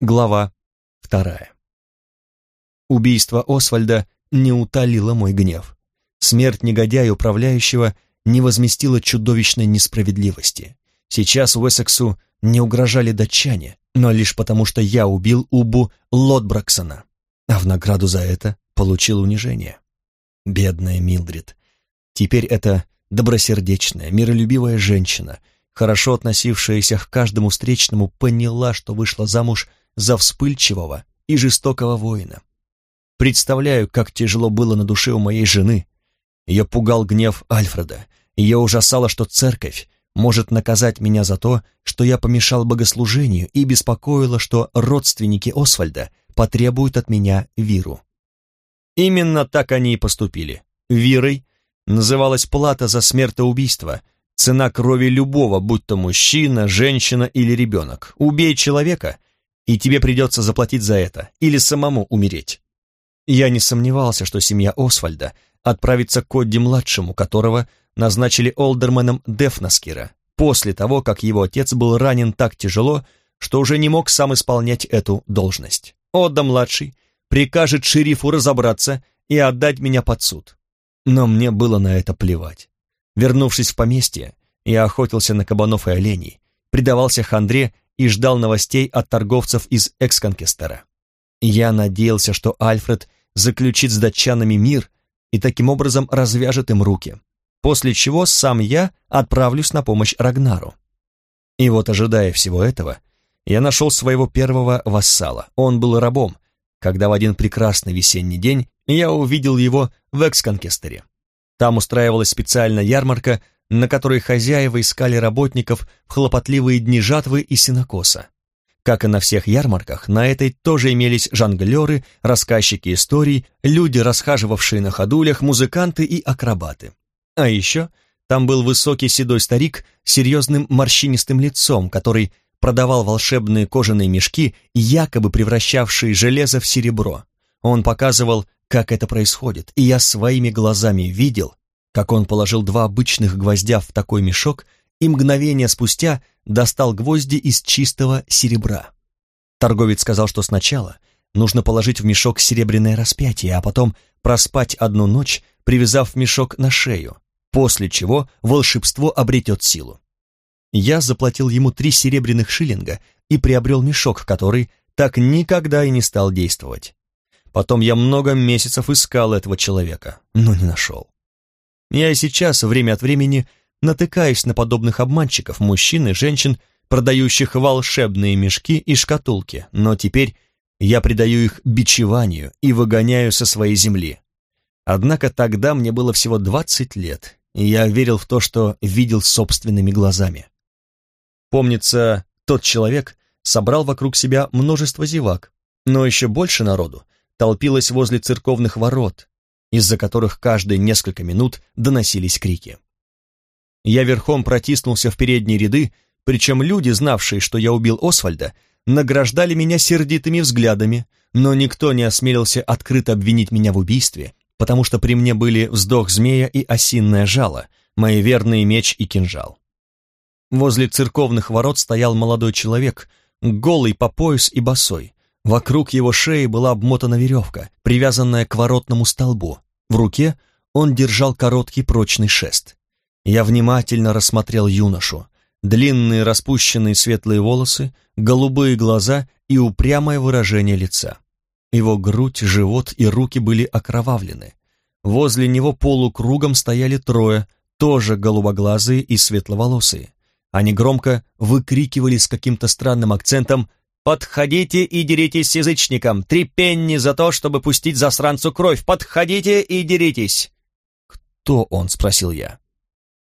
Глава вторая. Убийство Освальда не утолило мой гнев. Смерть негодяя управляющего не возместила чудовищной несправедливости. Сейчас Уэссексу не угрожали датчане, но лишь потому, что я убил Убу Лотбраксона, а в награду за это получил унижение. Бедная Милдрид. Теперь эта добросердечная, миролюбивая женщина, хорошо относившаяся к каждому встречному, поняла, что вышла замуж за вспыльчивого и жестокого воина. Представляю, как тяжело было на душе у моей жены. Ее пугал гнев Альфреда, ее ужасало, что церковь может наказать меня за то, что я помешал богослужению и беспокоило, что родственники Освальда потребуют от меня виру. Именно так они и поступили. Вирой называлась плата за смертоубийство, цена крови любого, будь то мужчина, женщина или ребенок. Убей человека, и тебе придется заплатить за это, или самому умереть. Я не сомневался, что семья Освальда отправится к Кодди-младшему, которого назначили олдерменом Дефнаскира, после того, как его отец был ранен так тяжело, что уже не мог сам исполнять эту должность. Отда-младший прикажет шерифу разобраться и отдать меня под суд. Но мне было на это плевать. Вернувшись в поместье, я охотился на кабанов и оленей, предавался хандре и ждал новостей от торговцев из Эксконкестера. Я надеялся, что Альфред заключит с датчанами мир и таким образом развяжет им руки, после чего сам я отправлюсь на помощь Рагнару. И вот, ожидая всего этого, я нашел своего первого вассала. Он был рабом, когда в один прекрасный весенний день я увидел его в Эксконкестере. Там устраивалась специальная ярмарка на которой хозяева искали работников в хлопотливые дни жатвы и сенокоса. Как и на всех ярмарках, на этой тоже имелись жонглеры, рассказчики историй, люди, расхаживавшие на ходулях, музыканты и акробаты. А еще там был высокий седой старик с серьезным морщинистым лицом, который продавал волшебные кожаные мешки, якобы превращавшие железо в серебро. Он показывал, как это происходит, и я своими глазами видел, как он положил два обычных гвоздя в такой мешок и мгновение спустя достал гвозди из чистого серебра. Торговец сказал, что сначала нужно положить в мешок серебряное распятие, а потом проспать одну ночь, привязав мешок на шею, после чего волшебство обретет силу. Я заплатил ему три серебряных шиллинга и приобрел мешок, который так никогда и не стал действовать. Потом я много месяцев искал этого человека, но не нашел. Я и сейчас время от времени натыкаюсь на подобных обманщиков, мужчин и женщин, продающих волшебные мешки и шкатулки, но теперь я предаю их бичеванию и выгоняю со своей земли. Однако тогда мне было всего 20 лет, и я верил в то, что видел собственными глазами. Помнится, тот человек собрал вокруг себя множество зевак, но еще больше народу толпилось возле церковных ворот, из-за которых каждые несколько минут доносились крики. Я верхом протиснулся в передние ряды, причем люди, знавшие, что я убил Освальда, награждали меня сердитыми взглядами, но никто не осмелился открыто обвинить меня в убийстве, потому что при мне были вздох змея и осинное жало, мои верные меч и кинжал. Возле церковных ворот стоял молодой человек, голый по пояс и босой, Вокруг его шеи была обмотана веревка, привязанная к воротному столбу. В руке он держал короткий прочный шест. Я внимательно рассмотрел юношу. Длинные распущенные светлые волосы, голубые глаза и упрямое выражение лица. Его грудь, живот и руки были окровавлены. Возле него полукругом стояли трое, тоже голубоглазые и светловолосые. Они громко выкрикивали с каким-то странным акцентом «Подходите и деритесь с язычником! Три пенни за то, чтобы пустить засранцу кровь! Подходите и деритесь!» «Кто он?» — спросил я.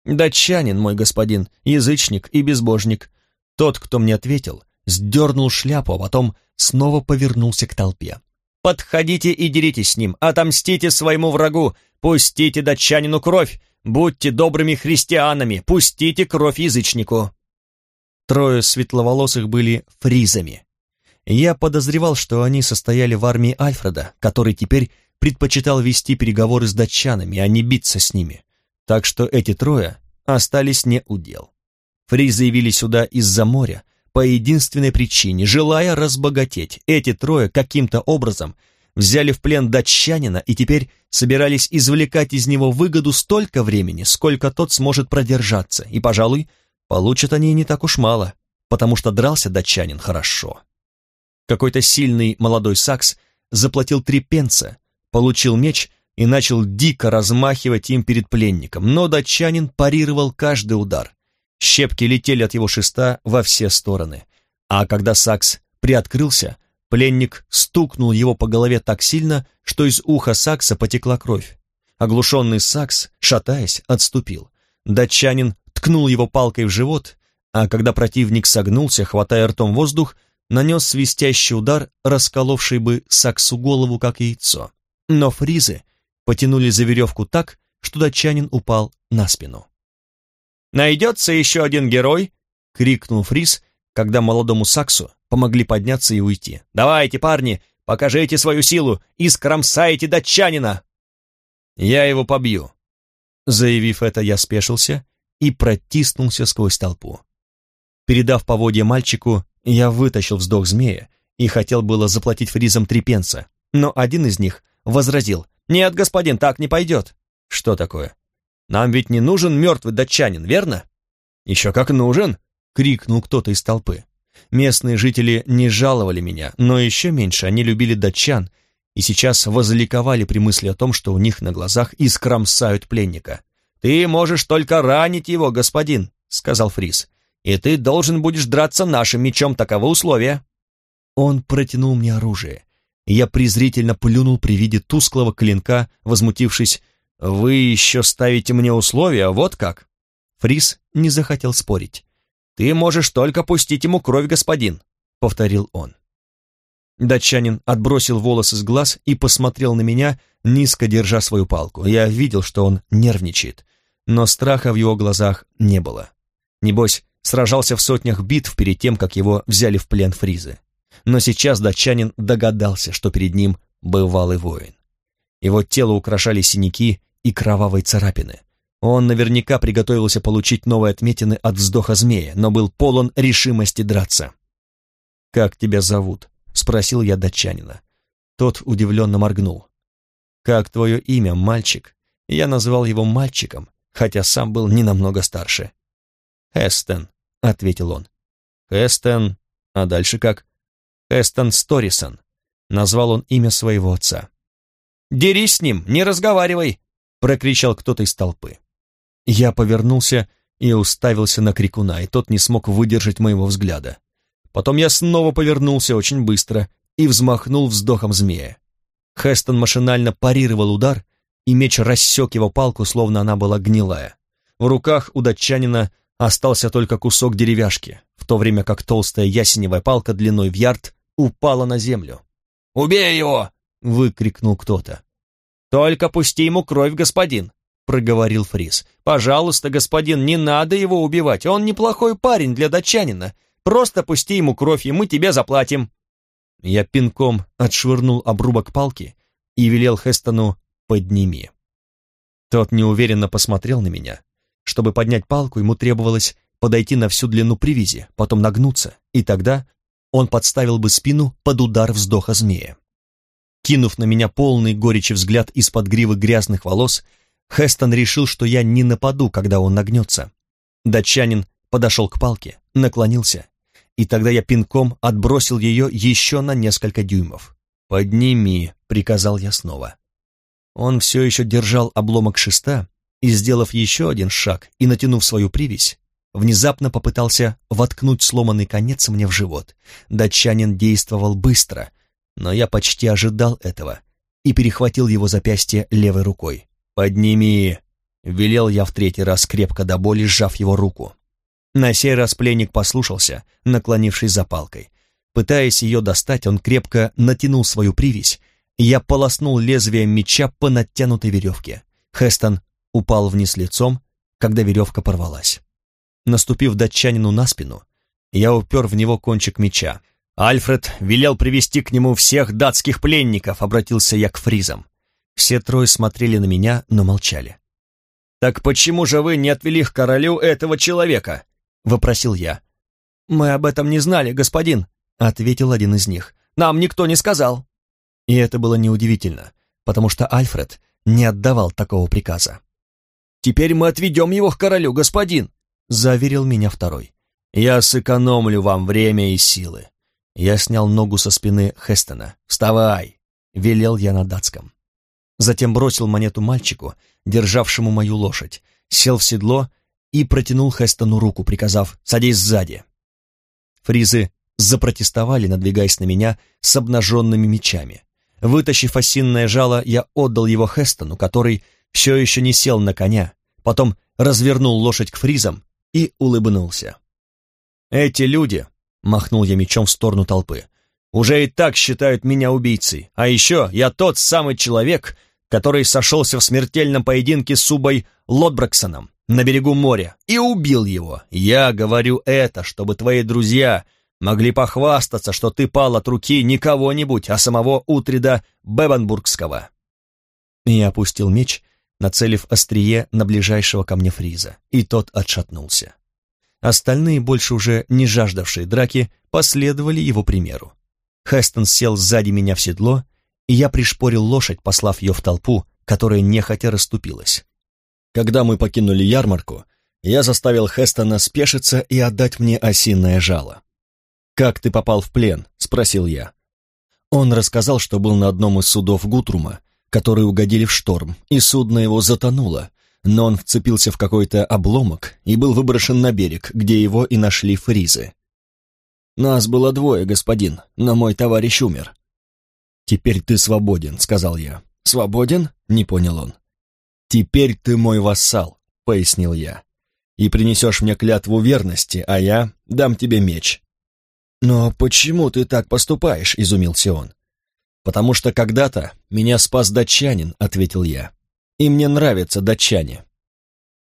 «Датчанин, мой господин, язычник и безбожник». Тот, кто мне ответил, сдернул шляпу, а потом снова повернулся к толпе. «Подходите и деритесь с ним, отомстите своему врагу, пустите датчанину кровь, будьте добрыми христианами, пустите кровь язычнику». Трое светловолосых были фризами. Я подозревал, что они состояли в армии Альфреда, который теперь предпочитал вести переговоры с датчанами, а не биться с ними. Так что эти трое остались не у дел. Фризы явились сюда из-за моря, по единственной причине, желая разбогатеть. Эти трое каким-то образом взяли в плен датчанина и теперь собирались извлекать из него выгоду столько времени, сколько тот сможет продержаться, и, пожалуй, получат они не так уж мало, потому что дрался датчанин хорошо. Какой-то сильный молодой сакс заплатил три пенса, получил меч и начал дико размахивать им перед пленником, но датчанин парировал каждый удар. Щепки летели от его шеста во все стороны. А когда сакс приоткрылся, пленник стукнул его по голове так сильно, что из уха сакса потекла кровь. Оглушенный сакс, шатаясь, отступил. Датчанин ткнул его палкой в живот, а когда противник согнулся, хватая ртом воздух, нанес свистящий удар, расколовший бы саксу голову, как яйцо. Но фризы потянули за веревку так, что датчанин упал на спину. «Найдется еще один герой!» — крикнул Фриз, когда молодому Саксу помогли подняться и уйти. «Давайте, парни, покажите свою силу и скромсайте датчанина!» «Я его побью!» Заявив это, я спешился и протиснулся сквозь толпу. Передав поводья мальчику, я вытащил вздох змея и хотел было заплатить фризам три пенса, но один из них возразил, «Нет, господин, так не пойдет». «Что такое?» Нам ведь не нужен мертвый датчанин, верно?» «Еще как нужен!» — крикнул кто-то из толпы. Местные жители не жаловали меня, но еще меньше они любили датчан и сейчас возликовали при мысли о том, что у них на глазах искромсают пленника. «Ты можешь только ранить его, господин», — сказал Фрис, «и ты должен будешь драться нашим мечом, таковы условия». Он протянул мне оружие, я презрительно плюнул при виде тусклого клинка, возмутившись, «Вы еще ставите мне условия, вот как?» Фрис не захотел спорить. «Ты можешь только пустить ему кровь, господин», — повторил он. Датчанин отбросил волосы с глаз и посмотрел на меня, низко держа свою палку. Я видел, что он нервничает, но страха в его глазах не было. Небось, сражался в сотнях битв перед тем, как его взяли в плен фризы. Но сейчас датчанин догадался, что перед ним бывалый воин. Его тело украшали синяки и кровавой царапины. Он наверняка приготовился получить новые отметины от вздоха змея, но был полон решимости драться. «Как тебя зовут?» — спросил я датчанина. Тот удивленно моргнул. «Как твое имя, мальчик?» Я назвал его мальчиком, хотя сам был не намного старше. «Эстен», — ответил он. «Эстен, а дальше как?» «Эстен Сторисон», — назвал он имя своего отца. «Дерись с ним, не разговаривай!» прокричал кто-то из толпы. Я повернулся и уставился на крикуна, и тот не смог выдержать моего взгляда. Потом я снова повернулся очень быстро и взмахнул вздохом змея. Хестон машинально парировал удар, и меч рассек его палку, словно она была гнилая. В руках у датчанина остался только кусок деревяшки, в то время как толстая ясеневая палка длиной в ярд упала на землю. «Убей его!» — выкрикнул кто-то. «Только пусти ему кровь, господин», — проговорил Фрис. «Пожалуйста, господин, не надо его убивать, он неплохой парень для датчанина. Просто пусти ему кровь, и мы тебе заплатим». Я пинком отшвырнул обрубок палки и велел Хестону «подними». Тот неуверенно посмотрел на меня. Чтобы поднять палку, ему требовалось подойти на всю длину привязи, потом нагнуться, и тогда он подставил бы спину под удар вздоха змея. Кинув на меня полный горечи взгляд из-под гривы грязных волос, Хестон решил, что я не нападу, когда он нагнется. Датчанин подошел к палке, наклонился, и тогда я пинком отбросил ее еще на несколько дюймов. «Подними», — приказал я снова. Он все еще держал обломок шеста и, сделав еще один шаг и натянув свою привязь, внезапно попытался воткнуть сломанный конец мне в живот. Датчанин действовал быстро — но я почти ожидал этого и перехватил его запястье левой рукой. «Подними!» — велел я в третий раз, крепко до боли сжав его руку. На сей раз пленник послушался, наклонившись за палкой. Пытаясь ее достать, он крепко натянул свою привязь, я полоснул лезвием меча по натянутой веревке. Хестон упал вниз лицом, когда веревка порвалась. Наступив датчанину на спину, я упер в него кончик меча, Альфред велел привести к нему всех датских пленников, обратился я к фризам. Все трое смотрели на меня, но молчали. «Так почему же вы не отвели к королю этого человека?» — вопросил я. «Мы об этом не знали, господин», — ответил один из них. «Нам никто не сказал». И это было неудивительно, потому что Альфред не отдавал такого приказа. «Теперь мы отведем его к королю, господин», — заверил меня второй. «Я сэкономлю вам время и силы». Я снял ногу со спины Хестона. «Вставай!» — велел я на датском. Затем бросил монету мальчику, державшему мою лошадь, сел в седло и протянул Хестону руку, приказав «Садись сзади». Фризы запротестовали, надвигаясь на меня с обнаженными мечами. Вытащив осинное жало, я отдал его Хестону, который все еще не сел на коня, потом развернул лошадь к фризам и улыбнулся. «Эти люди», — махнул я мечом в сторону толпы, — «уже и так считают меня убийцей, а еще я тот самый человек, который сошелся в смертельном поединке с Субой Лотбраксоном на берегу моря и убил его. Я говорю это, чтобы твои друзья могли похвастаться, что ты пал от руки не кого-нибудь, а самого Утрида Бебенбургского». Я опустил меч нацелив острие на ближайшего ко мне фриза, и тот отшатнулся. Остальные, больше уже не жаждавшие драки, последовали его примеру. Хестон сел сзади меня в седло, и я пришпорил лошадь, послав ее в толпу, которая нехотя расступилась. Когда мы покинули ярмарку, я заставил Хестона спешиться и отдать мне осиное жало. «Как ты попал в плен?» — спросил я. Он рассказал, что был на одном из судов Гутрума, которые угодили в шторм, и судно его затонуло, но он вцепился в какой-то обломок и был выброшен на берег, где его и нашли фризы. «Нас было двое, господин, но мой товарищ умер». «Теперь ты свободен», — сказал я. «Свободен?» — не понял он. «Теперь ты мой вассал», — пояснил я. «И принесешь мне клятву верности, а я дам тебе меч». «Но почему ты так поступаешь?» — изумился он. «Потому что когда-то меня спас датчанин», — ответил я. «И мне нравятся датчане».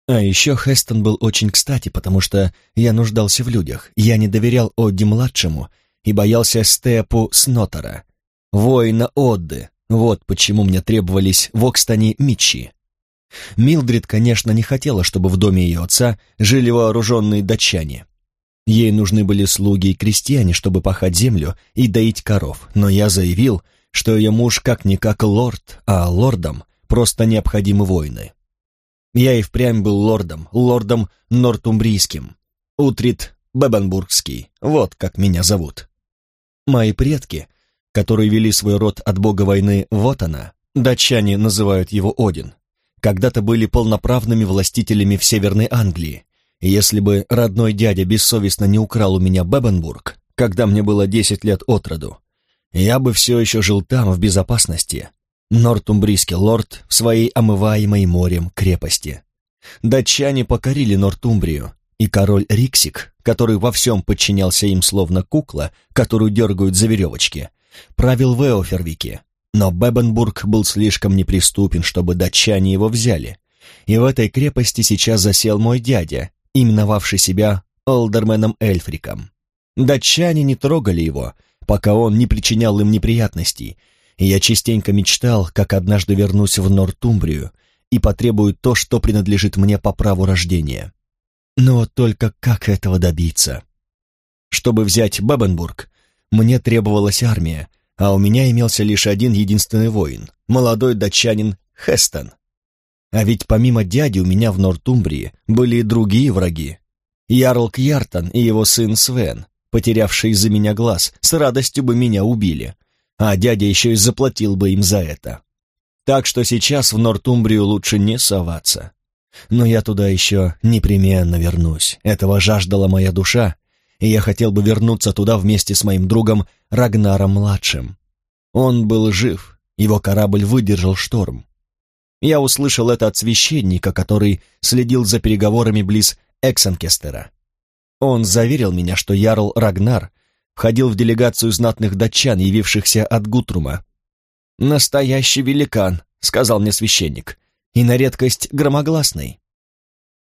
А еще Хестон был очень кстати, потому что я нуждался в людях. Я не доверял Одди-младшему и боялся Степу Снотера, воина Одды. Вот почему мне требовались в Окстане мечи. Милдрид, конечно, не хотела, чтобы в доме ее отца жили вооруженные датчане. Ей нужны были слуги и крестьяне, чтобы пахать землю и доить коров, но я заявил, что ее муж как-никак лорд, а лордам просто необходимы войны. Я и впрямь был лордом, лордом Нортумбрийским. Утрит Бебенбургский, вот как меня зовут. Мои предки, которые вели свой род от бога войны вот она, датчане называют его Один, когда-то были полноправными властителями в Северной Англии. Если бы родной дядя бессовестно не украл у меня Бебенбург, когда мне было десять лет от роду, я бы все еще жил там, в безопасности. Нортумбрийский лорд в своей омываемой морем крепости. Датчане покорили Нортумбрию, и король Риксик, который во всем подчинялся им словно кукла, которую дергают за веревочки, правил в Эофервике. Но Бебенбург был слишком неприступен, чтобы датчане его взяли. И в этой крепости сейчас засел мой дядя, именовавший себя Олдерменом Эльфриком. Датчане не трогали его, пока он не причинял им неприятностей, и я частенько мечтал, как однажды вернусь в Нортумбрию и потребую то, что принадлежит мне по праву рождения. Но только как этого добиться? Чтобы взять Бабенбург, мне требовалась армия, а у меня имелся лишь один единственный воин, молодой датчанин Хестон. А ведь помимо дяди у меня в Нортумбрии были и другие враги. Ярл Кьяртан и его сын Свен, потерявшие из-за меня глаз, с радостью бы меня убили, а дядя еще и заплатил бы им за это. Так что сейчас в Нортумбрию лучше не соваться. Но я туда еще непременно вернусь. Этого жаждала моя душа, и я хотел бы вернуться туда вместе с моим другом Рагнаром-младшим. Он был жив, его корабль выдержал шторм. Я услышал это от священника, который следил за переговорами близ Эксенкестера. Он заверил меня, что Ярл Рагнар входил в делегацию знатных датчан, явившихся от Гутрума. «Настоящий великан», — сказал мне священник, — «и на редкость громогласный».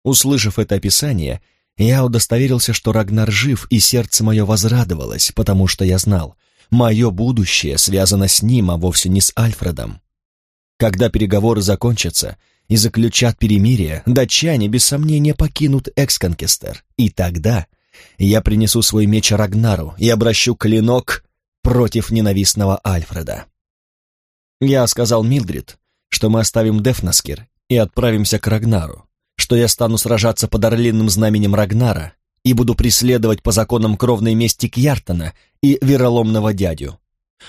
Услышав это описание, я удостоверился, что Рагнар жив, и сердце мое возрадовалось, потому что я знал, мое будущее связано с ним, а вовсе не с Альфредом. Когда переговоры закончатся, и заключат перемирие, датчане без сомнения покинут Эксконкестер, и тогда Я принесу свой меч Рагнару и обращу клинок против ненавистного Альфреда. Я сказал Милдрид, что мы оставим Дефнаскир и отправимся к Рагнару, что я стану сражаться под орлиным знаменем Рагнара и буду преследовать по законам кровной мести Кьяртона и вероломного дядю.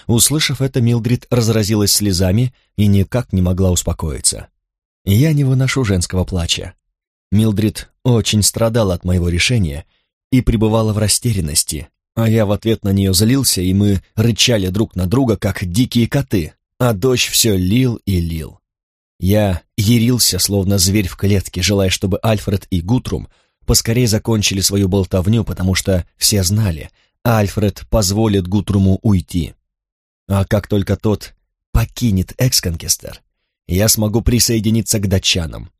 Услышав это, Милдрид разразилась слезами и никак не могла успокоиться. Я не выношу женского плача. Милдрид очень страдала от моего решения и пребывала в растерянности, а я в ответ на нее злился, и мы рычали друг на друга, как дикие коты, а дождь все лил и лил. Я ярился, словно зверь в клетке, желая, чтобы Альфред и Гутрум поскорее закончили свою болтовню, потому что все знали, Альфред позволит Гутруму уйти. А как только тот покинет Эксконкестер, я смогу присоединиться к датчанам.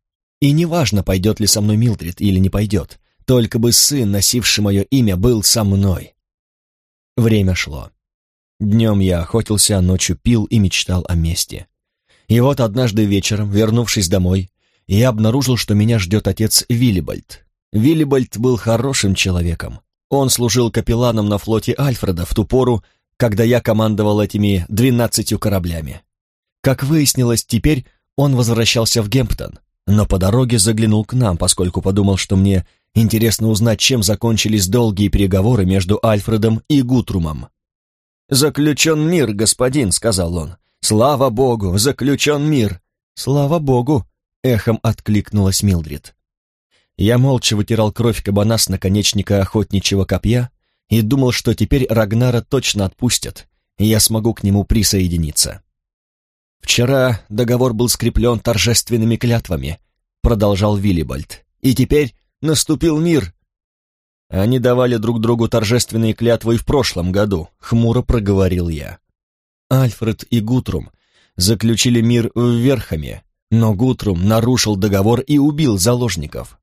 И неважно, пойдет ли со мной Милдрид или не пойдет, только бы сын, носивший мое имя, был со мной. Время шло. Днем я охотился, ночью пил и мечтал о мести. И вот однажды вечером, вернувшись домой, я обнаружил, что меня ждет отец Виллибальд. Виллибальд был хорошим человеком. Он служил капелланом на флоте Альфреда в ту пору, когда я командовал этими двенадцатью кораблями. Как выяснилось, теперь он возвращался в Гемптон, но по дороге заглянул к нам, поскольку подумал, что мне интересно узнать, чем закончились долгие переговоры между Альфредом и Гутрумом. «Заключен мир, господин», — сказал он. «Слава богу, заключен мир!» «Слава богу!» — эхом откликнулась Милдрид. Я молча вытирал кровь кабана с наконечника охотничьего копья и думал, что теперь Рагнара точно отпустят, и я смогу к нему присоединиться. «Вчера договор был скреплен торжественными клятвами», — продолжал Виллибальд, «и теперь наступил мир». Они давали друг другу торжественные клятвы и в прошлом году, хмуро проговорил я. Альфред и Гутрум заключили мир в Верхаме, но Гутрум нарушил договор и убил заложников.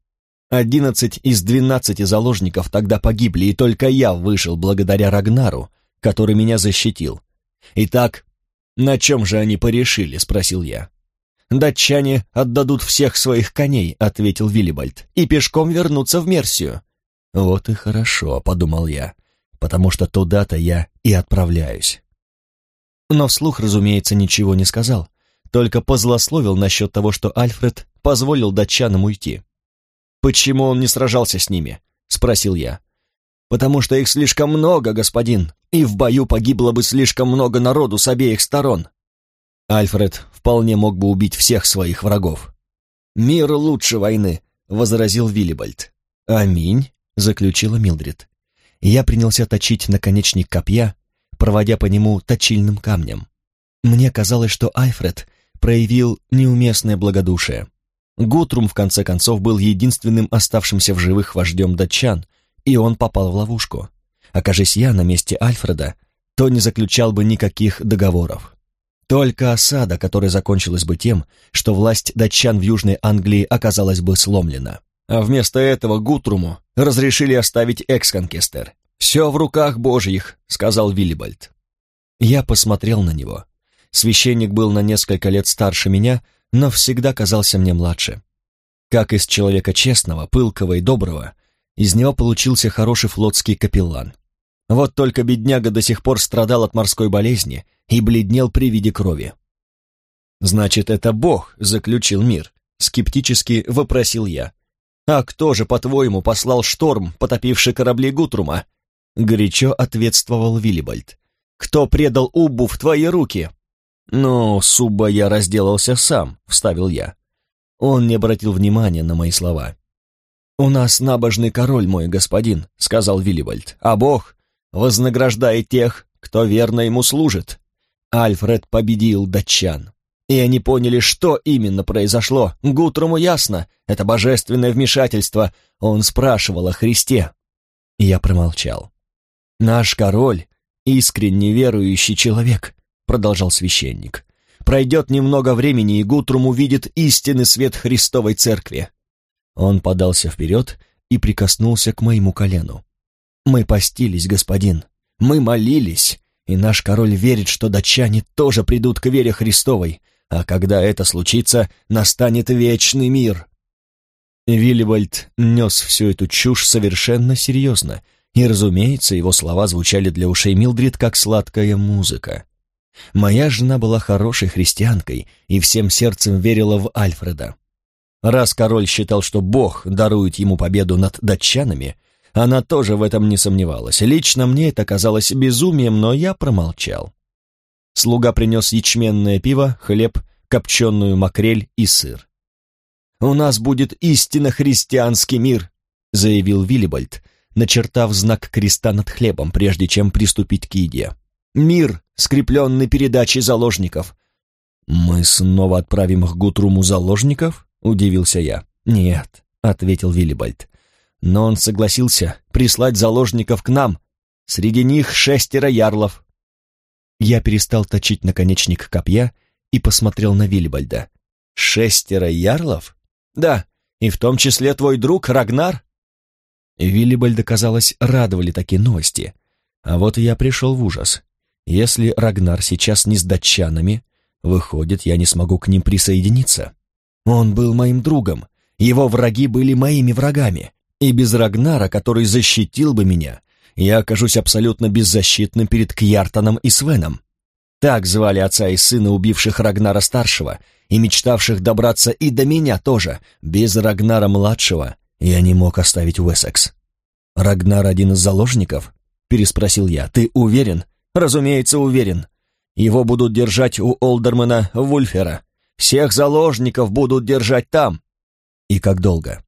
Одиннадцать из двенадцати заложников тогда погибли, и только я выжил благодаря Рагнару, который меня защитил. Итак, на чем же они порешили, спросил я. «Датчане отдадут всех своих коней», — ответил Виллибальд, «и пешком вернутся в Мерсию». «Вот и хорошо», — подумал я, «потому что туда-то я и отправляюсь». Но вслух, разумеется, ничего не сказал, только позлословил насчет того, что Альфред позволил датчанам уйти. «Почему он не сражался с ними?» — спросил я. «Потому что их слишком много, господин, и в бою погибло бы слишком много народу с обеих сторон». Альфред вполне мог бы убить всех своих врагов. «Мир лучше войны», — возразил Виллибальд. «Аминь», — заключила Милдрид. Я принялся точить наконечник копья, проводя по нему точильным камнем. Мне казалось, что Альфред проявил неуместное благодушие. Гутрум, в конце концов, был единственным оставшимся в живых вождем датчан, и он попал в ловушку. Окажись я на месте Альфреда, то не заключал бы никаких договоров. Только осада, которая закончилась бы тем, что власть датчан в Южной Англии оказалась бы сломлена. А вместо этого Гутруму разрешили оставить Эксконкестер. «Все в руках Божьих», — сказал Виллибальд. Я посмотрел на него. Священник был на несколько лет старше меня, но всегда казался мне младше. Как из человека честного, пылкого и доброго, из него получился хороший флотский капеллан. Вот только бедняга до сих пор страдал от морской болезни и бледнел при виде крови. «Значит, это Бог заключил мир?» — скептически вопросил я. «А кто же, по-твоему, послал шторм, потопивший корабли Гутрума?» Горячо ответствовал Виллибальд. «Кто предал Уббу в твои руки?» «Ну, Субба я разделался сам», — вставил я. Он не обратил внимания на мои слова. «У нас набожный король, мой господин», — сказал Виллибальд, «а Бог вознаграждает тех, кто верно ему служит. Альфред победил датчан. И они поняли, что именно произошло. Гутрому ясно, это божественное вмешательство. Он спрашивал о Христе. И я промолчал. «Наш король — искренне верующий человек», — продолжал священник. «Пройдет немного времени, и Гутрум увидит истинный свет Христовой Церкви». Он подался вперед и прикоснулся к моему колену. Мы постились, господин, мы молились, и наш король верит, что датчане тоже придут к вере Христовой, а когда это случится, настанет вечный мир. Виллибальд нес всю эту чушь совершенно серьезно, и, разумеется, его слова звучали для ушей Милдрид как сладкая музыка. Моя жена была хорошей христианкой и всем сердцем верила в Альфреда. Раз король считал, что Бог дарует ему победу над датчанами, она тоже в этом не сомневалась. Лично мне это казалось безумием, но я промолчал. Слуга принес ячменное пиво, хлеб, копченую макрель и сыр. «У нас будет истинно христианский мир», — заявил Виллибальд, начертав знак креста над хлебом, прежде чем приступить к еде. «Мир, скрепленный передачей заложников». «Мы снова отправим к Гутруму заложников?» — удивился я. «Нет», — ответил Виллибальд. «Но он согласился прислать заложников к нам. Среди них шестеро ярлов». Я перестал точить наконечник копья и посмотрел на Виллибальда. «Шестеро ярлов?» «Да, и в том числе твой друг Рагнар?» Виллибальда, казалось, радовали такие новости. А вот я пришел в ужас. Если Рагнар сейчас не с датчанами, выходит, я не смогу к ним присоединиться. Он был моим другом, его враги были моими врагами, и без Рагнара, который защитил бы меня, я окажусь абсолютно беззащитным перед Кьяртаном и Свеном. Так звали отца и сына, убивших Рагнара-старшего и мечтавших добраться и до меня тоже. Без Рагнара-младшего я не мог оставить Уэссекс. «Рагнар один из заложников?» — переспросил я. «Ты уверен?» «Разумеется, уверен. Его будут держать у Олдермана Вульфера. Всех заложников будут держать там». «И как долго?»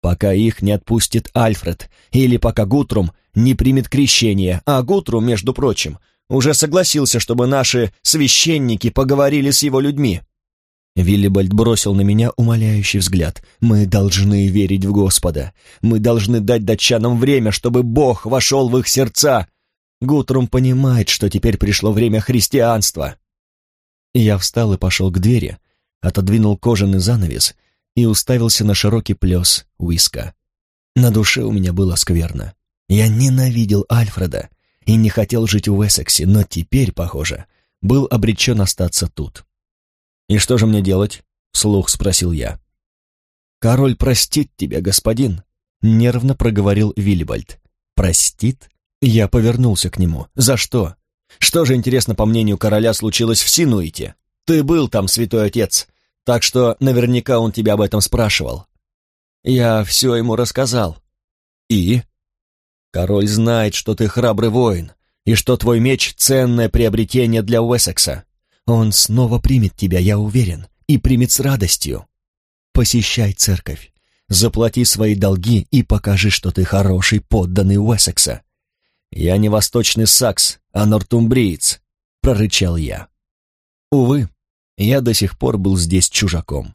«Пока их не отпустит Альфред, или пока Гутрум не примет крещение, а Гутрум, между прочим, уже согласился, чтобы наши священники поговорили с его людьми. Виллибальд бросил на меня умоляющий взгляд. «Мы должны верить в Господа. Мы должны дать датчанам время, чтобы Бог вошел в их сердца. Гутрум понимает, что теперь пришло время христианства». Я встал и пошел к двери, отодвинул кожаный занавес и уставился на широкий плес Уиска. На душе у меня было скверно. Я ненавидел Альфреда и не хотел жить в Уэссексе, но теперь, похоже, был обречен остаться тут. «И что же мне делать?» — вслух спросил я. «Король простит тебя, господин», — нервно проговорил Виллибальд. «Простит?» Я повернулся к нему. «За что? Что же, интересно, по мнению короля, случилось в Синуите? Ты был там, святой отец, так что наверняка он тебя об этом спрашивал». Я все ему рассказал. «И?» «Король знает, что ты храбрый воин, и что твой меч — ценное приобретение для Уэссекса. Он снова примет тебя, я уверен, и примет с радостью. Посещай церковь, заплати свои долги и покажи, что ты хороший подданный Уэссекса. Я не восточный сакс, а нортумбриец, прорычал я. Увы, я до сих пор был здесь чужаком.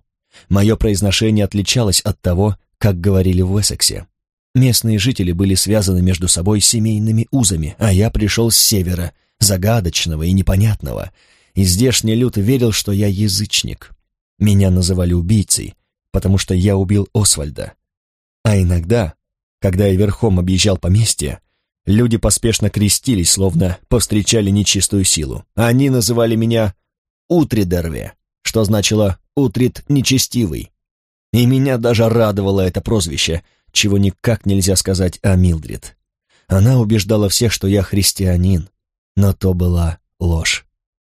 Мое произношение отличалось от того, как говорили в Уэссексе. Местные жители были связаны между собой семейными узами, а я пришел с севера, загадочного и непонятного, и здешний люд верил, что я язычник. Меня называли убийцей, потому что я убил Освальда. А иногда, когда я верхом объезжал поместье, люди поспешно крестились, словно повстречали нечистую силу. Они называли меня Утридерве, что значило «Утрид нечестивый». И меня даже радовало это прозвище, чего никак нельзя сказать о Милдрид. Она убеждала всех, что я христианин, но то была ложь.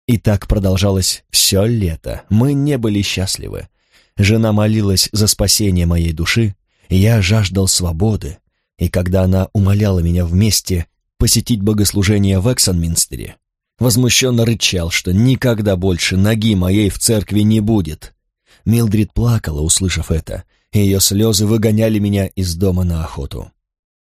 И так продолжалось все лето. Мы не были счастливы. Жена молилась за спасение моей души, я жаждал свободы, и когда она умоляла меня вместе посетить богослужение в Эксонминстере, возмущенно рычал, что никогда больше ноги моей в церкви не будет. Милдрид плакала, услышав это, и ее слезы выгоняли меня из дома на охоту.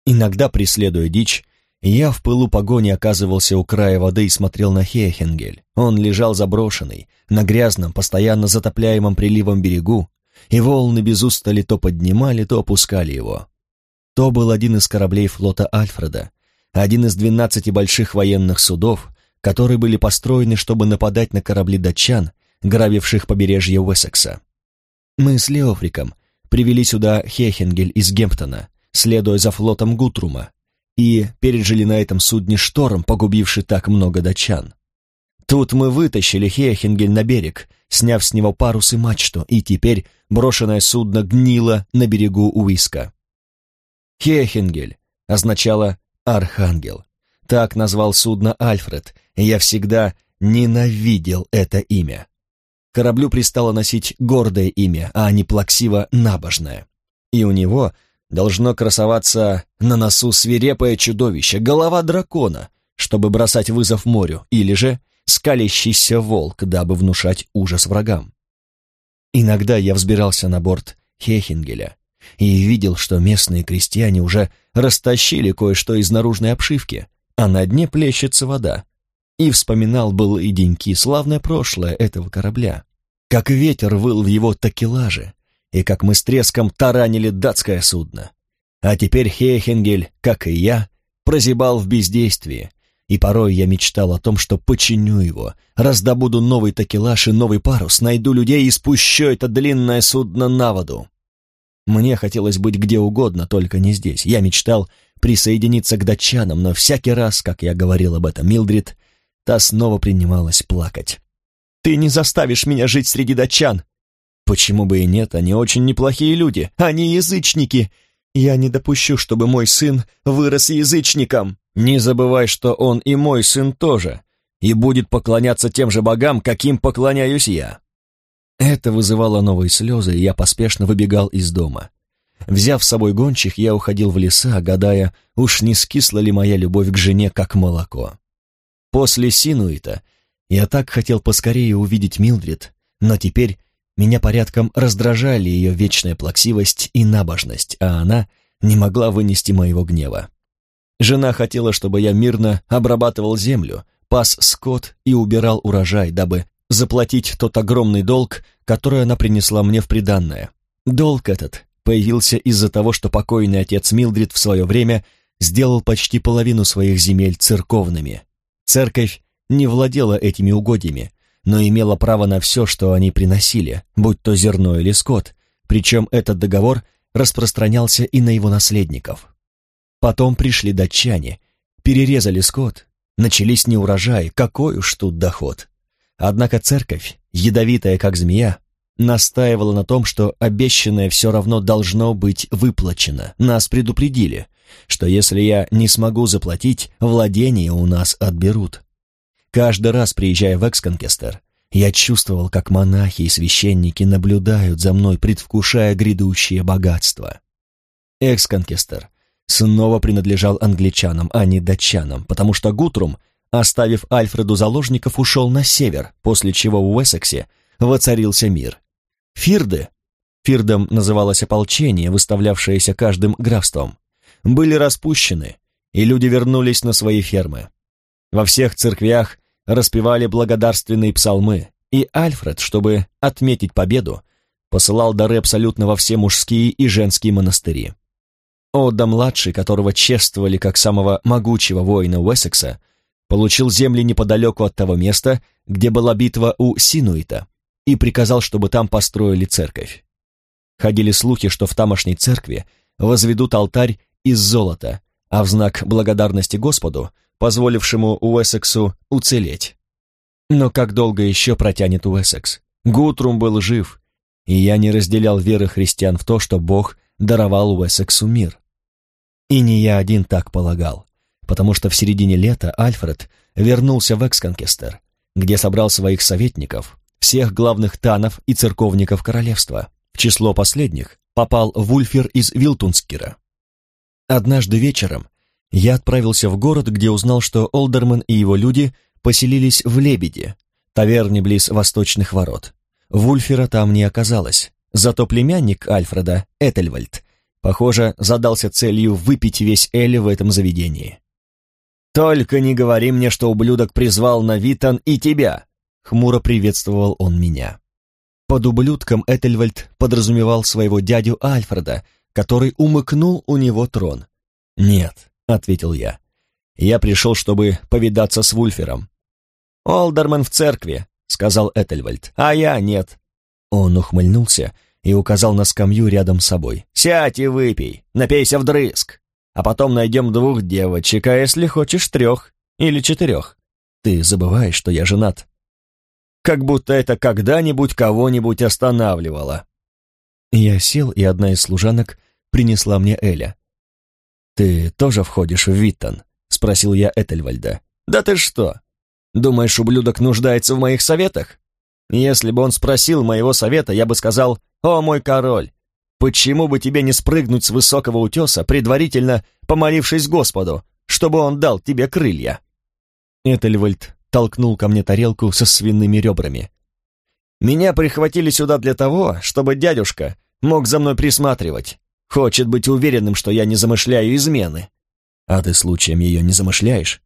Иногда, преследуя дичь, я в пылу погони оказывался у края воды и смотрел на Хехенгель. Он лежал заброшенный, на грязном, постоянно затопляемом приливом берегу, и волны без устали то поднимали, то опускали его. То был один из кораблей флота Альфреда, один из двенадцати больших военных судов, которые были построены, чтобы нападать на корабли датчан, грабивших побережье Уэссекса. Мы с Леофриком привели сюда Хехенгель из Гемптона, следуя за флотом Гутрума, и пережили на этом судне шторм, погубивший так много датчан. Тут мы вытащили Хехенгель на берег, сняв с него парус и мачту, и теперь брошенное судно гнило на берегу Уиска. Хехенгель означало «архангел». Так назвал судно Альфред, я всегда ненавидел это имя. Кораблю пристало носить гордое имя, а не плаксиво набожное. И у него должно красоваться на носу свирепое чудовище, голова дракона, чтобы бросать вызов морю, или же скалящийся волк, дабы внушать ужас врагам. Иногда я взбирался на борт Хехингеля и видел, что местные крестьяне уже растащили кое-что из наружной обшивки, а на дне плещется вода, и вспоминал былые деньки, славное прошлое этого корабля, как ветер выл в его такелаже, и как мы с треском таранили датское судно. А теперь Хейхенгель, как и я, прозябал в бездействии, и порой я мечтал о том, что починю его, раздобуду новый такелаж и новый парус, найду людей и спущу это длинное судно на воду. Мне хотелось быть где угодно, только не здесь. Я мечтал присоединиться к датчанам, но всякий раз, как я говорил об этом Милдрид, Та снова принималась плакать. «Ты не заставишь меня жить среди датчан!» «Почему бы и нет, они очень неплохие люди, они язычники!» «Я не допущу, чтобы мой сын вырос язычником!» «Не забывай, что он и мой сын тоже, и будет поклоняться тем же богам, каким поклоняюсь я!» Это вызывало новые слезы, и я поспешно выбегал из дома. Взяв с собой гончих, я уходил в леса, гадая, уж не скисла ли моя любовь к жене, как молоко. После Синуита я так хотел поскорее увидеть Милдрид, но теперь меня порядком раздражали ее вечная плаксивость и набожность, а она не могла вынести моего гнева. Жена хотела, чтобы я мирно обрабатывал землю, пас скот и убирал урожай, дабы заплатить тот огромный долг, который она принесла мне в приданное. Долг этот появился из-за того, что покойный отец Милдрид в свое время сделал почти половину своих земель церковными, Церковь не владела этими угодьями, но имела право на все, что они приносили, будь то зерно или скот, причем этот договор распространялся и на его наследников. Потом пришли датчане, перерезали скот, начались неурожаи, какой уж тут доход. Однако церковь, ядовитая как змея, настаивала на том, что обещанное все равно должно быть выплачено. Нас предупредили, что если я не смогу заплатить, владение у нас отберут. Каждый раз, приезжая в Эксконкестер, я чувствовал, как монахи и священники наблюдают за мной, предвкушая грядущее богатство. Эксконкестер снова принадлежал англичанам, а не датчанам, потому что Гутрум, оставив Альфреду заложников, ушел на север, после чего в Уэссексе воцарился мир. Фирды, Фирдом называлось ополчение, выставлявшееся каждым графством, были распущены, и люди вернулись на свои фермы. Во всех церквях распевали благодарственные псалмы, и Альфред, чтобы отметить победу, посылал дары абсолютно во все мужские и женские монастыри. Отда-младший, которого чествовали как самого могучего воина Уэссекса, получил земли неподалеку от того места, где была битва у Синуита, и приказал, чтобы там построили церковь. Ходили слухи, что в тамошней церкви возведут алтарь из золота, а в знак благодарности Господу, позволившему Уэссексу уцелеть. Но как долго еще протянет Уэссекс? Гутрум был жив, и я не разделял веры христиан в то, что Бог даровал Уэссексу мир. И не я один так полагал, потому что в середине лета Альфред вернулся в Эксконкестер, где собрал своих советников, всех главных танов и церковников королевства. В число последних попал Вульфер из Вилтунскира. Однажды вечером я отправился в город, где узнал, что Олдерман и его люди поселились в Лебеде, таверне близ восточных ворот. Вульфера там не оказалось, зато племянник Альфреда, Этельвальд, похоже, задался целью выпить весь Элли в этом заведении. «Только не говори мне, что ублюдок призвал на Витан и тебя!» Хмуро приветствовал он меня. Под ублюдком Этельвальд подразумевал своего дядю Альфреда, который умыкнул у него трон. «Нет», — ответил я. «Я пришел, чтобы повидаться с Вульфером». «Олдерман в церкви», — сказал Этельвальд, — «а я нет». Он ухмыльнулся и указал на скамью рядом с собой. «Сядь и выпей, напейся вдрызг, а потом найдем двух девочек, а если хочешь трех или четырех. Ты забываешь, что я женат». Как будто это когда-нибудь кого-нибудь останавливало. Я сел, и одна из служанок принесла мне Эля. «Ты тоже входишь в Виттон?» — спросил я Этельвальда. «Да ты что? Думаешь, ублюдок нуждается в моих советах? Если бы он спросил моего совета, я бы сказал, «О, мой король, почему бы тебе не спрыгнуть с высокого утеса, предварительно помолившись Господу, чтобы он дал тебе крылья?» Этельвальд толкнул ко мне тарелку со свиными ребрами. «Меня прихватили сюда для того, чтобы дядюшка мог за мной присматривать. Хочет быть уверенным, что я не замышляю измены». «А ты случаем ее не замышляешь?»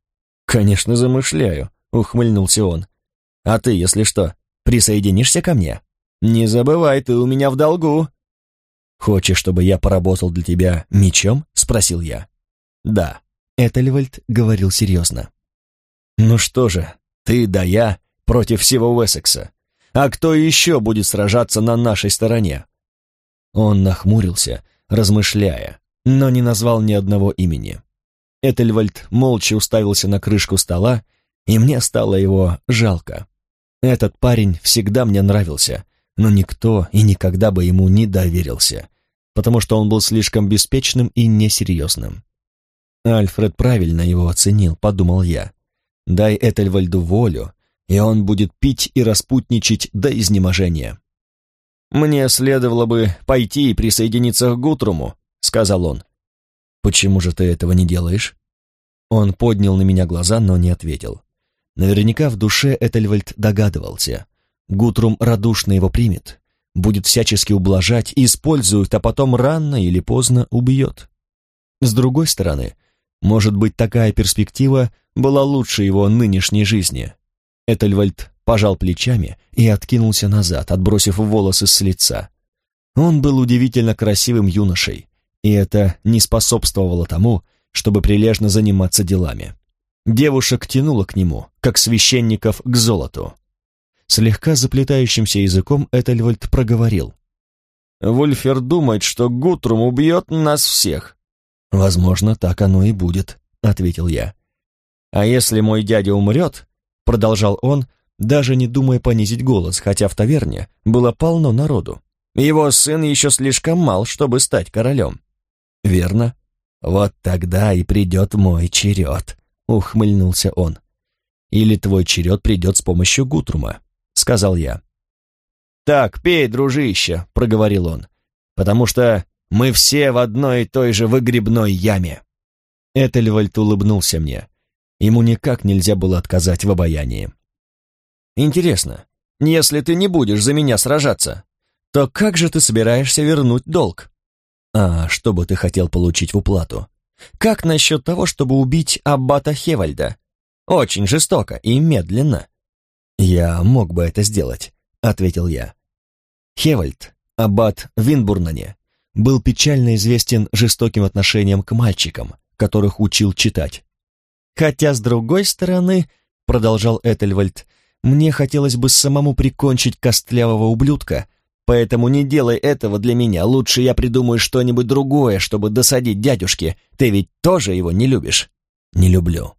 «Конечно, замышляю», — ухмыльнулся он. «А ты, если что, присоединишься ко мне? Не забывай, ты у меня в долгу». «Хочешь, чтобы я поработал для тебя мечом?» — спросил я. «Да». Этельвальд говорил серьезно. «Ну что же, ты да я против всего Уэссекса. А кто еще будет сражаться на нашей стороне?» Он нахмурился, размышляя, но не назвал ни одного имени. Этельвальд молча уставился на крышку стола, и мне стало его жалко. Этот парень всегда мне нравился, но никто и никогда бы ему не доверился, потому что он был слишком беспечным и несерьезным. Альфред правильно его оценил, подумал я. Дай Этельвальду волю, и он будет пить и распутничать до изнеможения. «Мне следовало бы пойти и присоединиться к Гутруму», — сказал он. «Почему же ты этого не делаешь?» Он поднял на меня глаза, но не ответил. Наверняка в душе Этельвальд догадывался. Гутрум радушно его примет, будет всячески ублажать, использует, а потом рано или поздно убьет. С другой стороны, может быть, такая перспектива была лучше его нынешней жизни. Этельвальд пожал плечами и откинулся назад, отбросив волосы с лица. Он был удивительно красивым юношей, и это не способствовало тому, чтобы прилежно заниматься делами. Девушек тянуло к нему, как священников к золоту. Слегка заплетающимся языком Этельвальд проговорил. «Вульфер думает, что Гутрум убьет нас всех. «Возможно, так оно и будет», — ответил я. «А если мой дядя умрет?» — продолжал он, даже не думая понизить голос, хотя в таверне было полно народу. «Его сын еще слишком мал, чтобы стать королем». «Верно. Вот тогда и придет мой черед», — ухмыльнулся он. «Или твой черед придет с помощью Гутрума», — сказал я. «Так, пей, дружище», — проговорил он, «потому что мы все в одной и той же выгребной яме». Этельвальд улыбнулся мне. Ему никак нельзя было отказать в обаянии. «Интересно, если ты не будешь за меня сражаться, то как же ты собираешься вернуть долг?» «А что бы ты хотел получить в уплату?» «Как насчет того, чтобы убить аббата Хевальда? Очень жестоко и медленно». «Я мог бы это сделать», — ответил я. Хевальд, аббат Винбурнане, был печально известен жестоким отношением к мальчикам, которых учил читать. «Хотя, с другой стороны, — продолжал Этельвальд, — мне хотелось бы самому прикончить костлявого ублюдка, поэтому не делай этого для меня, лучше я придумаю что-нибудь другое, чтобы досадить дядюшке, ты ведь тоже его не любишь?» «Не люблю».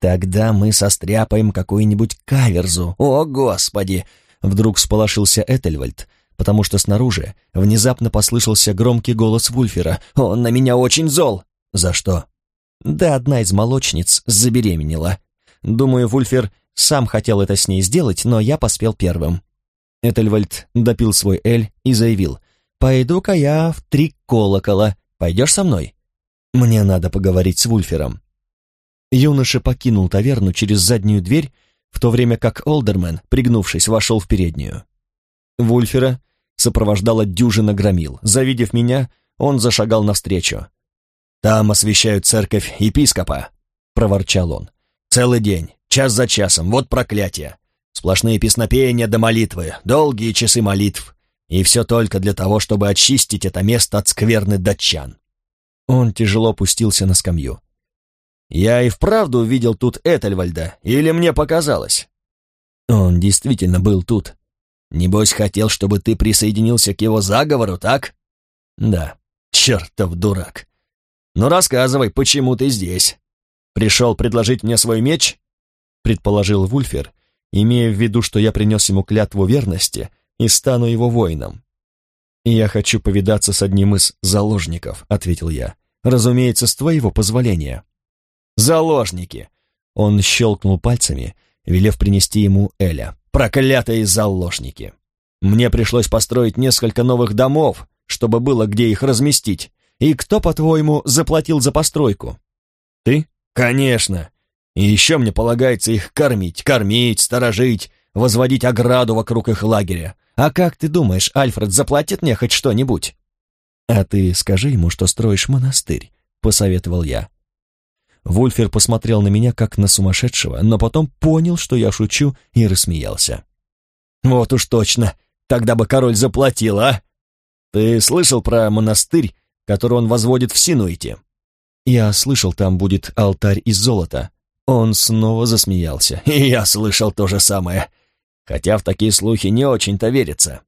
«Тогда мы состряпаем какую-нибудь каверзу, о, Господи!» Вдруг сполошился Этельвальд, потому что снаружи внезапно послышался громкий голос Вульфера. «Он на меня очень зол!» «За что?» «Да одна из молочниц забеременела. Думаю, Вульфер сам хотел это с ней сделать, но я поспел первым». Этельвальд допил свой эль и заявил. «Пойду-ка я в три колокола. Пойдешь со мной?» «Мне надо поговорить с Вульфером». Юноша покинул таверну через заднюю дверь, в то время как Олдермен, пригнувшись, вошел в переднюю. Вульфера сопровождала дюжина громил. Завидев меня, он зашагал навстречу. «Там освещают церковь епископа», — проворчал он. «Целый день, час за часом, вот проклятие. Сплошные песнопения до молитвы, долгие часы молитв. И все только для того, чтобы очистить это место от скверны датчан». Он тяжело опустился на скамью. «Я и вправду увидел тут Этельвальда, или мне показалось?» Он действительно был тут, Небось, хотел, чтобы ты присоединился к его заговору, так? Да. Чертов дурак. Ну, рассказывай, почему ты здесь? Пришел предложить мне свой меч? Предположил Вульфер, имея в виду, что я принес ему клятву верности и стану его воином. «Я хочу повидаться с одним из заложников», — ответил я. «Разумеется, с твоего позволения». «Заложники!» Он щелкнул пальцами, велев принести ему Эля. «Проклятые заложники! Мне пришлось построить несколько новых домов, чтобы было где их разместить. И кто, по-твоему, заплатил за постройку?» «Ты?» «Конечно! И еще мне полагается их кормить, кормить, сторожить, возводить ограду вокруг их лагеря. А как ты думаешь, Альфред заплатит мне хоть что-нибудь?» «А ты скажи ему, что строишь монастырь», — посоветовал я. Вульфер посмотрел на меня, как на сумасшедшего, но потом понял, что я шучу, и рассмеялся. «Вот уж точно, тогда бы король заплатил, а? Ты слышал про монастырь, который он возводит в Синуите?» «Я слышал, там будет алтарь из золота». Он снова засмеялся. «И я слышал то же самое хотя в такие слухи не очень-то верится.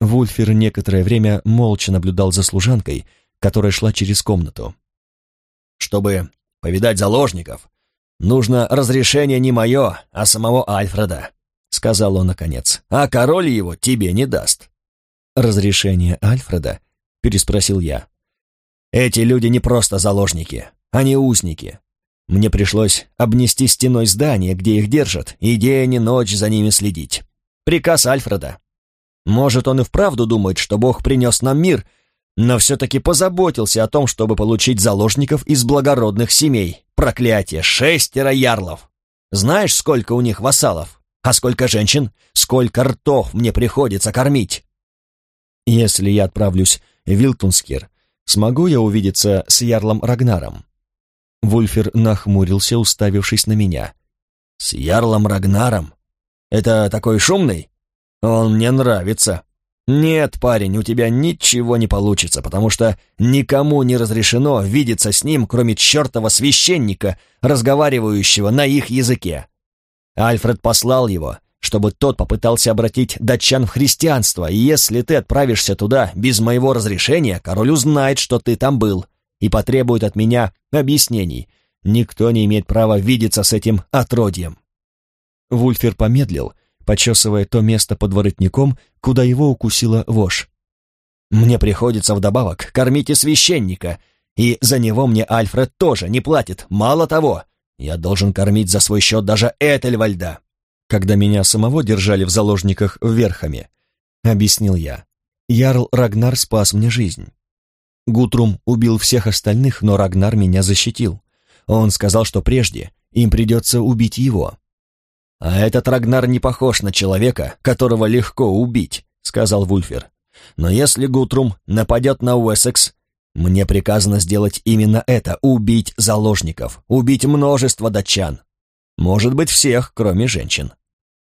Вульфер некоторое время молча наблюдал за служанкой, которая шла через комнату. «Чтобы повидать заложников, нужно разрешение не мое, а самого Альфреда», — сказал он наконец, — «а король его тебе не даст». «Разрешение Альфреда?» — переспросил я. «Эти люди не просто заложники, они узники. Мне пришлось обнести стеной здание, где их держат, и день и ночь за ними следить. Приказ Альфреда. Может, он и вправду думает, что Бог принес нам мир, но все-таки позаботился о том, чтобы получить заложников из благородных семей. Проклятие, шестеро ярлов. Знаешь, сколько у них вассалов? А сколько женщин? Сколько ртов мне приходится кормить? Если я отправлюсь в Вилтунскир, смогу я увидеться с ярлом Рагнаром? Вульфер нахмурился, уставившись на меня. «С Ярлом Рагнаром? Это такой шумный? Он мне нравится. Нет, парень, у тебя ничего не получится, потому что никому не разрешено видеться с ним, кроме чертова священника, разговаривающего на их языке. Альфред послал его, чтобы тот попытался обратить датчан в христианство, и если ты отправишься туда без моего разрешения, король узнает, что ты там был» и потребует от меня объяснений. Никто не имеет права видеться с этим отродьем». Вульфер помедлил, почесывая то место под воротником, куда его укусила вошь. «Мне приходится вдобавок кормить и священника, и за него мне Альфред тоже не платит. Мало того, я должен кормить за свой счет даже Этельвальда». «Когда меня самого держали в заложниках в Верхаме», — объяснил я, — «Ярл Рагнар спас мне жизнь. Гутрум убил всех остальных, но Рагнар меня защитил. Он сказал, что прежде им придется убить его. «А этот Рагнар не похож на человека, которого легко убить», — сказал Вульфер. «Но если Гутрум нападет на Уэссекс, мне приказано сделать именно это — убить заложников, убить множество датчан. Может быть, всех, кроме женщин».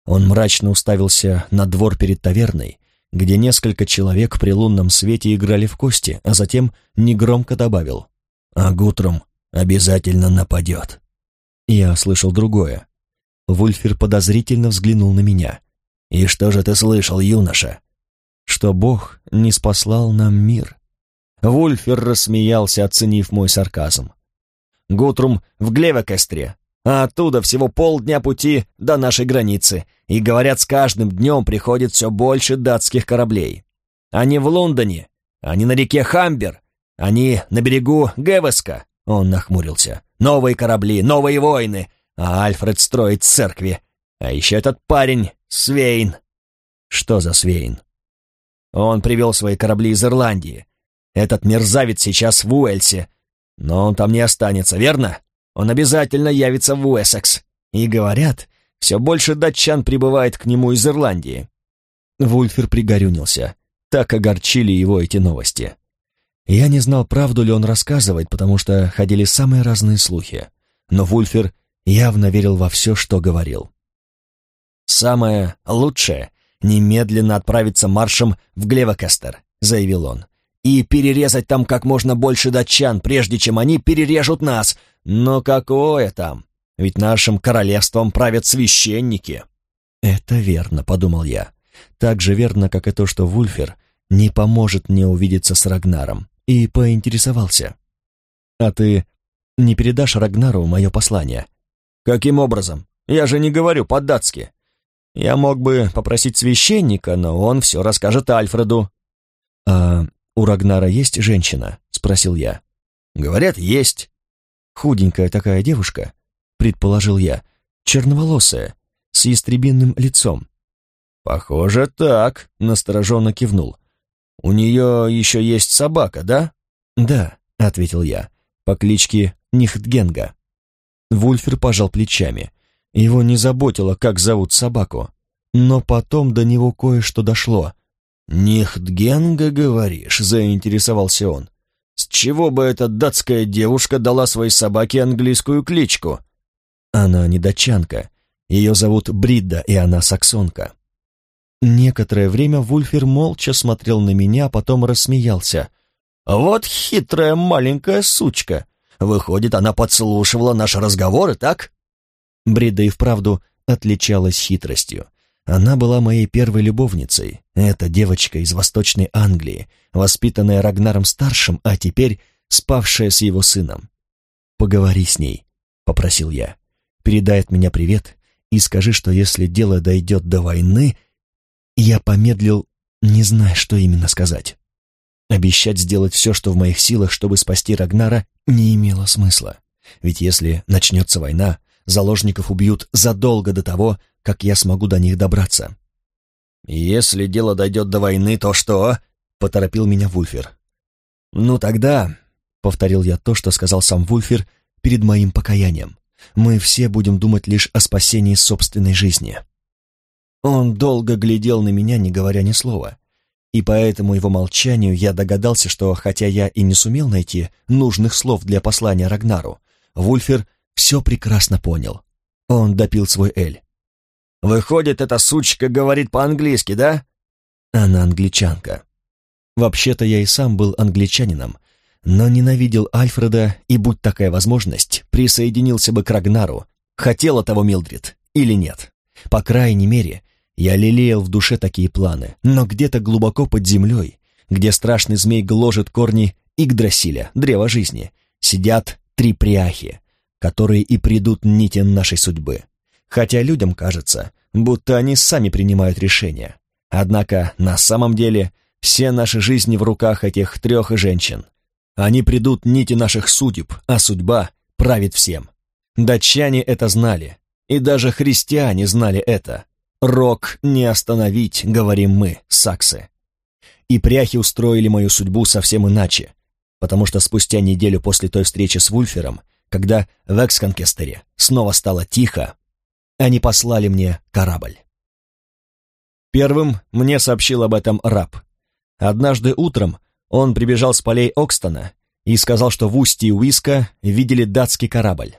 Он мрачно уставился на двор перед таверной, где несколько человек при лунном свете играли в кости, а затем негромко добавил «А Гутрум обязательно нападет». Я слышал другое. Вульфер подозрительно взглянул на меня. «И что же ты слышал, юноша?» «Что Бог не спаслал нам мир». Вульфер рассмеялся, оценив мой сарказм. «Гутрум в Глевекестре, а оттуда всего полдня пути до нашей границы, и, говорят, с каждым днем приходит все больше датских кораблей. Они в Лондоне, они на реке Хамбер, они на берегу Гевеска. Он нахмурился. Новые корабли, новые войны, а Альфред строит церкви. А еще этот парень, Свейн. Что за Свейн? Он привел свои корабли из Ирландии. Этот мерзавец сейчас в Уэльсе, но он там не останется, верно? Он обязательно явится в Уэссекс. И говорят, все больше датчан прибывает к нему из Ирландии. Вульфер пригорюнился. Так огорчили его эти новости. Я не знал, правду ли он рассказывает, потому что ходили самые разные слухи. Но Вульфер явно верил во все, что говорил. «Самое лучшее — немедленно отправиться маршем в Глевокестер», — заявил он, «и перерезать там как можно больше датчан, прежде чем они перережут нас, но какое там? Ведь нашим королевством правят священники. Это верно, подумал я. Так же верно, как и то, что Вульфер не поможет мне увидеться с Рагнаром. И поинтересовался. А ты не передашь Рагнару мое послание? Каким образом? Я же не говорю по-датски. Я мог бы попросить священника, но он все расскажет Альфреду». «А у Рагнара есть женщина?» — спросил я. «Говорят, есть». «Худенькая такая девушка», — предположил я, черноволосая, с ястребинным лицом. «Похоже, так», — настороженно кивнул. «У нее еще есть собака, да?» «Да», — ответил я, по кличке Нихтгенга. Вульфер пожал плечами. Его не заботило, как зовут собаку. Но потом до него кое-что дошло. «Нихтгенга, говоришь?» — заинтересовался он. «С чего бы эта датская девушка дала своей собаке английскую кличку?» «Она не датчанка. Ее зовут Бридда, и она саксонка». Некоторое время Вульфер молча смотрел на меня, а потом рассмеялся. «Вот хитрая маленькая сучка. Выходит, она подслушивала наши разговоры, так?» Брида и вправду отличалась хитростью. Она была моей первой любовницей. Эта девочка из Восточной Англии, воспитанная Рагнаром-старшим, а теперь спавшая с его сыном. «Поговори с ней», — попросил я. «Передай от меня привет и скажи, что если дело дойдет до войны...» Я помедлил, не зная, что именно сказать. Обещать сделать все, что в моих силах, чтобы спасти Рагнара, не имело смысла. Ведь если начнется война, заложников убьют задолго до того, как я смогу до них добраться. «Если дело дойдет до войны, то что?» — поторопил меня Вульфер. «Ну тогда», — повторил я то, что сказал сам Вульфер перед моим покаянием, «мы все будем думать лишь о спасении собственной жизни». Он долго глядел на меня, не говоря ни слова, и по этому его молчанию я догадался, что, хотя я и не сумел найти нужных слов для послания Рагнару, Вульфер все прекрасно понял. Он допил свой эль. «Выходит, эта сучка говорит по-английски, да?» Она англичанка. Вообще-то я и сам был англичанином, но ненавидел Альфреда и, будь такая возможность, присоединился бы к Рагнару, хотела того Милдрид или нет. По крайней мере, я лелеял в душе такие планы, но где-то глубоко под землей, где страшный змей гложет корни Игдрасиля, древа жизни, сидят три пряхи, которые и придут нити нашей судьбы. Хотя людям кажется, будто они сами принимают решения. Однако на самом деле все наши жизни в руках этих трех женщин. Они придут нити наших судеб, а судьба правит всем. Датчане это знали, и даже христиане знали это. Рок не остановить, говорим мы, саксы. И пряхи устроили мою судьбу совсем иначе, потому что спустя неделю после той встречи с Вульфером когда в Эксконкестере снова стало тихо, они послали мне корабль. Первым мне сообщил об этом раб. Однажды утром он прибежал с полей Окстона и сказал, что в устье Уиска видели датский корабль.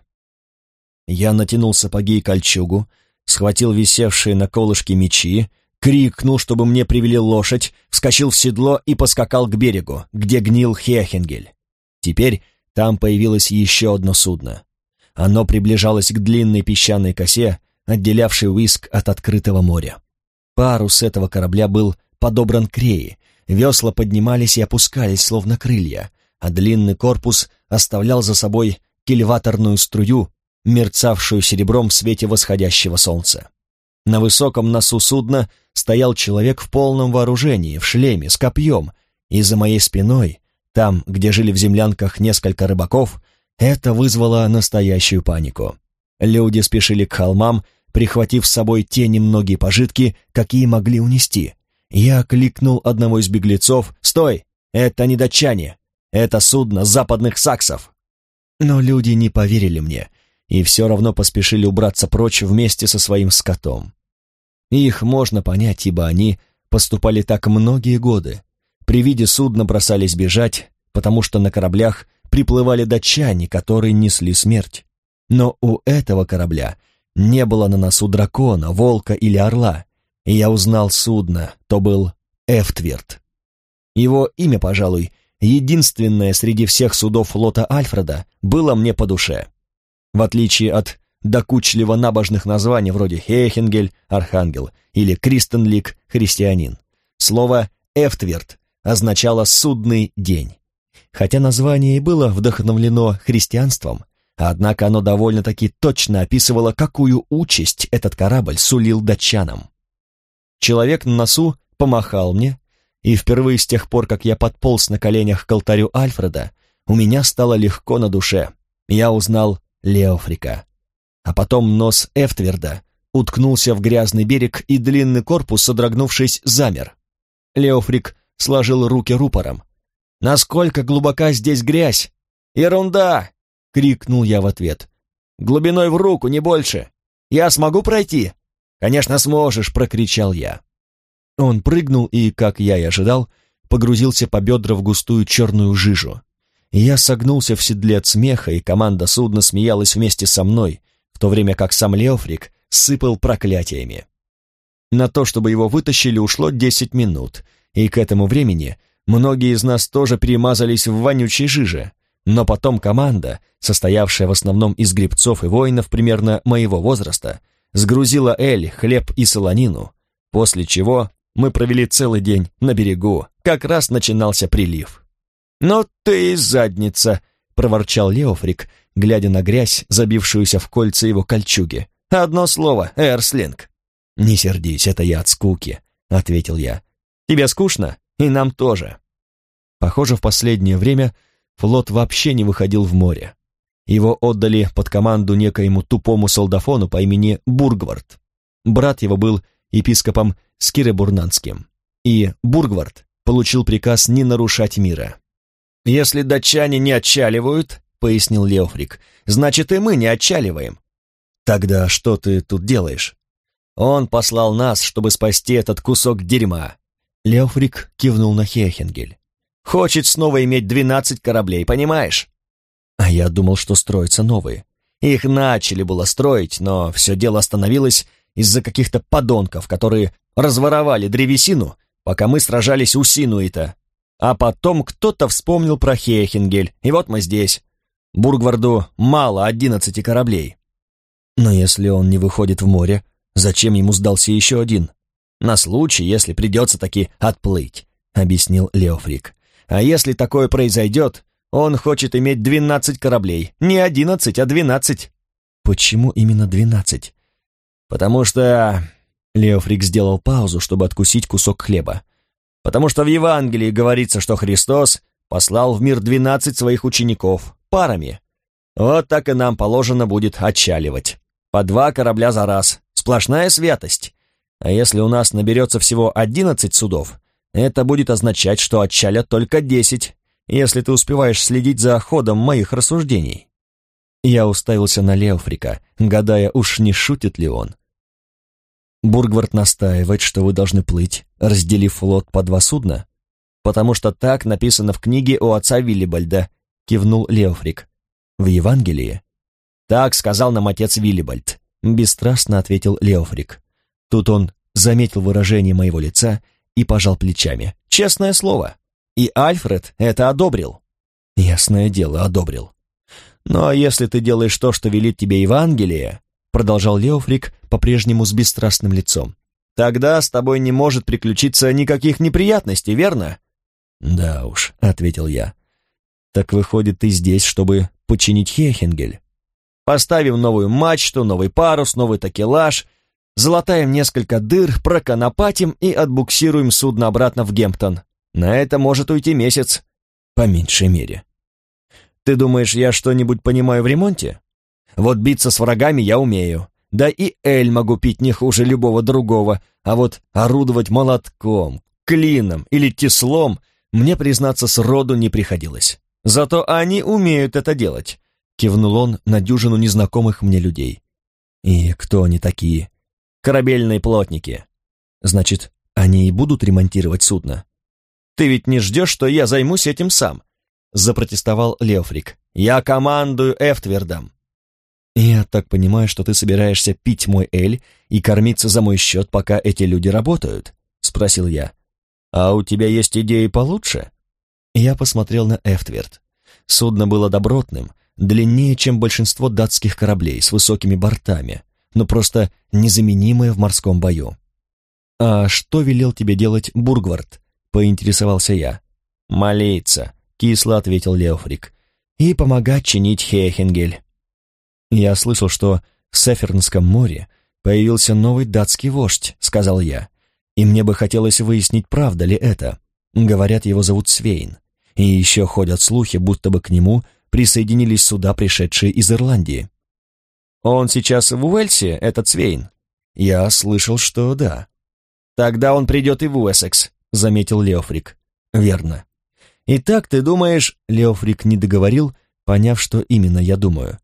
Я натянул сапоги и кольчугу, схватил висевшие на колышке мечи, крикнул, чтобы мне привели лошадь, вскочил в седло и поскакал к берегу, где гнил Хехенгель. Теперь там появилось еще одно судно. Оно приближалось к длинной песчаной косе, отделявшей Уиск от открытого моря. Парус этого корабля был подобран к рее, весла поднимались и опускались, словно крылья, а длинный корпус оставлял за собой кильваторную струю, мерцавшую серебром в свете восходящего солнца. На высоком носу судна стоял человек в полном вооружении, в шлеме, с копьем, и за моей спиной там, где жили в землянках несколько рыбаков, это вызвало настоящую панику. Люди спешили к холмам, прихватив с собой те немногие пожитки, какие могли унести. Я кликнул одного из беглецов «Стой! Это не датчане! Это судно западных саксов!» Но люди не поверили мне и все равно поспешили убраться прочь вместе со своим скотом. Их можно понять, ибо они поступали так многие годы, при виде судна бросались бежать, потому что на кораблях приплывали датчане, которые несли смерть. Но у этого корабля не было на носу дракона, волка или орла, и я узнал судно, то был Эфтверт. Его имя, пожалуй, единственное среди всех судов флота Альфреда, было мне по душе. В отличие от докучливо набожных названий вроде Хейхенгель, Архангел или Кристенлик, Христианин. Слово «Эфтверт» означало «судный день». Хотя название и было вдохновлено христианством, однако оно довольно-таки точно описывало, какую участь этот корабль сулил датчанам. Человек на носу помахал мне, и впервые с тех пор, как я подполз на коленях к алтарю Альфреда, у меня стало легко на душе. Я узнал Леофрика. А потом нос Эфтверда уткнулся в грязный берег, и длинный корпус, содрогнувшись, замер. Леофрик сложил руки рупором. «Насколько глубока здесь грязь?» «Ерунда!» — крикнул я в ответ. «Глубиной в руку, не больше. Я смогу пройти?» «Конечно сможешь!» — прокричал я. Он прыгнул и, как я и ожидал, погрузился по бедра в густую черную жижу. Я согнулся в седле от смеха, и команда судна смеялась вместе со мной, в то время как сам Леофрик сыпал проклятиями. На то, чтобы его вытащили, ушло десять минут, и к этому времени многие из нас тоже перемазались в вонючей жиже, но потом команда, состоявшая в основном из гребцов и воинов примерно моего возраста, сгрузила эль, хлеб и солонину, после чего мы провели целый день на берегу, как раз начинался прилив. «Ну ты и задница!» — проворчал Леофрик, глядя на грязь, забившуюся в кольца его кольчуги. «Одно слово, Эрслинг!» «Не сердись, это я от скуки», — ответил я. «Тебе скучно? И нам тоже». Похоже, в последнее время флот вообще не выходил в море. Его отдали под команду некоему тупому солдафону по имени Бургвард. Брат его был епископом Скиребурнанским. И Бургвард получил приказ не нарушать мира. «Если датчане не отчаливают, — пояснил Леофрик, — значит и мы не отчаливаем». «Тогда что ты тут делаешь?» «Он послал нас, чтобы спасти этот кусок дерьма». Леофрик кивнул на Хехенгель. «Хочет снова иметь двенадцать кораблей, понимаешь?» А я думал, что строятся новые. Их начали было строить, но все дело остановилось из-за каких-то подонков, которые разворовали древесину, пока мы сражались у Синуита. А потом кто-то вспомнил про Хейхенгель, и вот мы здесь. Бургварду мало одиннадцати кораблей. Но если он не выходит в море, зачем ему сдался еще один? На случай, если придется таки отплыть, объяснил Леофрик. А если такое произойдет, он хочет иметь двенадцать кораблей. Не одиннадцать, а двенадцать. Почему именно двенадцать? Потому что Леофрик сделал паузу, чтобы откусить кусок хлеба. «Потому что в Евангелии говорится, что Христос послал в мир двенадцать своих учеников, парами. Вот так и нам положено будет отчаливать. По два корабля за раз. Сплошная святость. А если у нас наберется всего одиннадцать судов, это будет означать, что отчалят только десять, если ты успеваешь следить за ходом моих рассуждений». Я уставился на Леофрика, гадая, уж не шутит ли он. Бургвард настаивает, что вы должны плыть, разделив флот по два судна, потому что так написано в книге у отца Виллибальда, кивнул Леофрик. В Евангелии? Так сказал нам отец Виллибальд, бесстрастно ответил Леофрик. Тут он заметил выражение моего лица и пожал плечами. Честное слово. И Альфред это одобрил. Ясное дело, одобрил. Но если ты делаешь то, что велит тебе Евангелие, продолжал Леофрик по-прежнему с бесстрастным лицом. «Тогда с тобой не может приключиться никаких неприятностей, верно?» «Да уж», — ответил я. «Так выходит, ты здесь, чтобы починить Хехенгель?» «Поставим новую мачту, новый парус, новый такелаж, залатаем несколько дыр, проконопатим и отбуксируем судно обратно в Гемптон. На это может уйти месяц, по меньшей мере». «Ты думаешь, я что-нибудь понимаю в ремонте?» Вот биться с врагами я умею. Да и эль могу пить не хуже любого другого, а вот орудовать молотком, клином или теслом мне, признаться, сроду не приходилось. Зато они умеют это делать», — кивнул он на дюжину незнакомых мне людей. «И кто они такие?» «Корабельные плотники». «Значит, они и будут ремонтировать судно?» «Ты ведь не ждешь, что я займусь этим сам?» — запротестовал Леофрик. «Я командую Эфтвердом. «Я так понимаю, что ты собираешься пить мой эль и кормиться за мой счет, пока эти люди работают?» — спросил я. «А у тебя есть идеи получше?» Я посмотрел на Эфтверд. Судно было добротным, длиннее, чем большинство датских кораблей, с высокими бортами, но просто незаменимое в морском бою. «А что велел тебе делать Бургвард?» — поинтересовался я. «Молиться», — кисло ответил Леофрик. «И помогать чинить Хейхенгель». Я слышал, что в Сефернском море появился новый датский вождь, сказал я. И мне бы хотелось выяснить, правда ли это. Говорят, его зовут Свейн. И еще ходят слухи, будто бы к нему присоединились суда, пришедшие из Ирландии. Он сейчас в Уэльсе, этот Свейн? Я слышал, что да. Тогда он придет и в Уэссекс, заметил Леофрик. Верно. Итак, ты думаешь... Леофрик не договорил, поняв, что именно я думаю.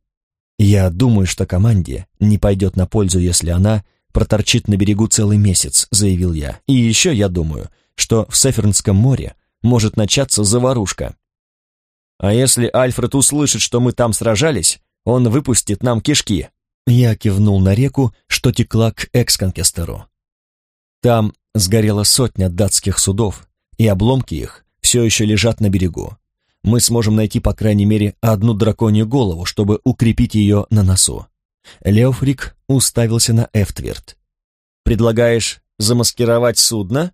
Я думаю, что команде не пойдет на пользу, если она проторчит на берегу целый месяц, заявил я. И еще я думаю, что в Сефернском море может начаться заварушка. А если Альфред услышит, что мы там сражались, он выпустит нам кишки. Я кивнул на реку, что текла к Эксконкестеру. Там сгорела сотня датских судов, и обломки их все еще лежат на берегу. Мы сможем найти, по крайней мере, одну драконью голову, чтобы укрепить ее на носу. Леофрик уставился на Эфтверд. «Предлагаешь замаскировать судно?»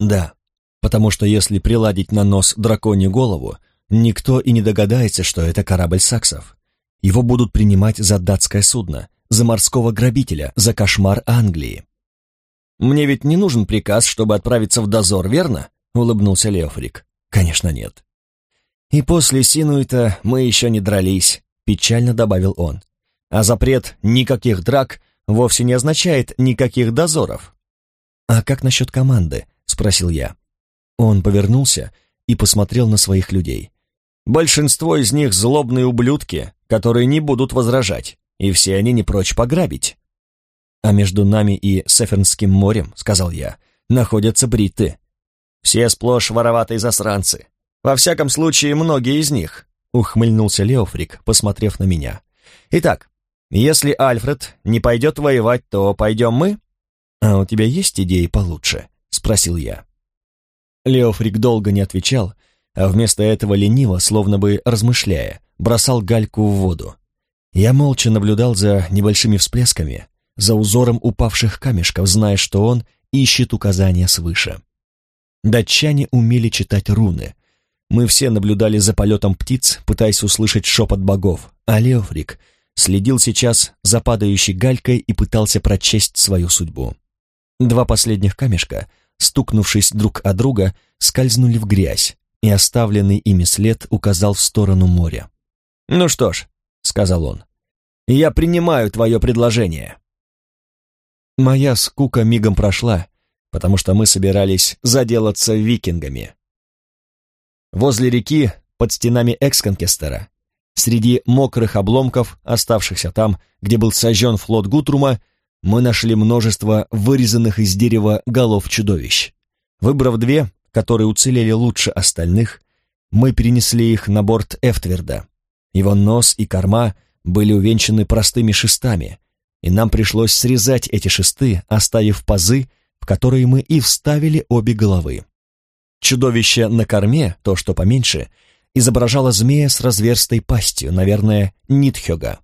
«Да, потому что если приладить на нос драконью голову, никто и не догадается, что это корабль саксов. Его будут принимать за датское судно, за морского грабителя, за кошмар Англии». «Мне ведь не нужен приказ, чтобы отправиться в дозор, верно?» — улыбнулся Леофрик. «Конечно нет». «И после Синуита мы еще не дрались», — печально добавил он. «А запрет никаких драк вовсе не означает никаких дозоров». «А как насчет команды?» — спросил я. Он повернулся и посмотрел на своих людей. «Большинство из них злобные ублюдки, которые не будут возражать, и все они не прочь пограбить». «А между нами и Сефернским морем, — сказал я, — находятся бритты». «Все сплошь вороватые засранцы. Во всяком случае, многие из них», — ухмыльнулся Леофрик, посмотрев на меня. «Итак, если Альфред не пойдет воевать, то пойдем мы?» «А у тебя есть идеи получше?» — спросил я. Леофрик долго не отвечал, а вместо этого лениво, словно бы размышляя, бросал гальку в воду. Я молча наблюдал за небольшими всплесками, за узором упавших камешков, зная, что он ищет указания свыше. Датчане умели читать руны. Мы все наблюдали за полетом птиц, пытаясь услышать шепот богов, а Леофрик следил сейчас за падающей галькой и пытался прочесть свою судьбу. Два последних камешка стукнувшись друг о друга, скользнули в грязь, и оставленный ими след указал в сторону моря. «Ну что ж», — сказал он, — «я принимаю твое предложение». Моя скука мигом прошла, потому что мы собирались заделаться викингами. Возле реки, под стенами Эксконкестера, среди мокрых обломков, оставшихся там, где был сожжен флот Гутрума, мы нашли множество вырезанных из дерева голов чудовищ. Выбрав две, которые уцелели лучше остальных, мы перенесли их на борт Эфтверда. Его нос и корма были увенчаны простыми шестами, и нам пришлось срезать эти шесты, оставив пазы, в которые мы и вставили обе головы. Чудовище на корме, то, что поменьше, изображало змея с разверстой пастью, наверное, Нитхёга,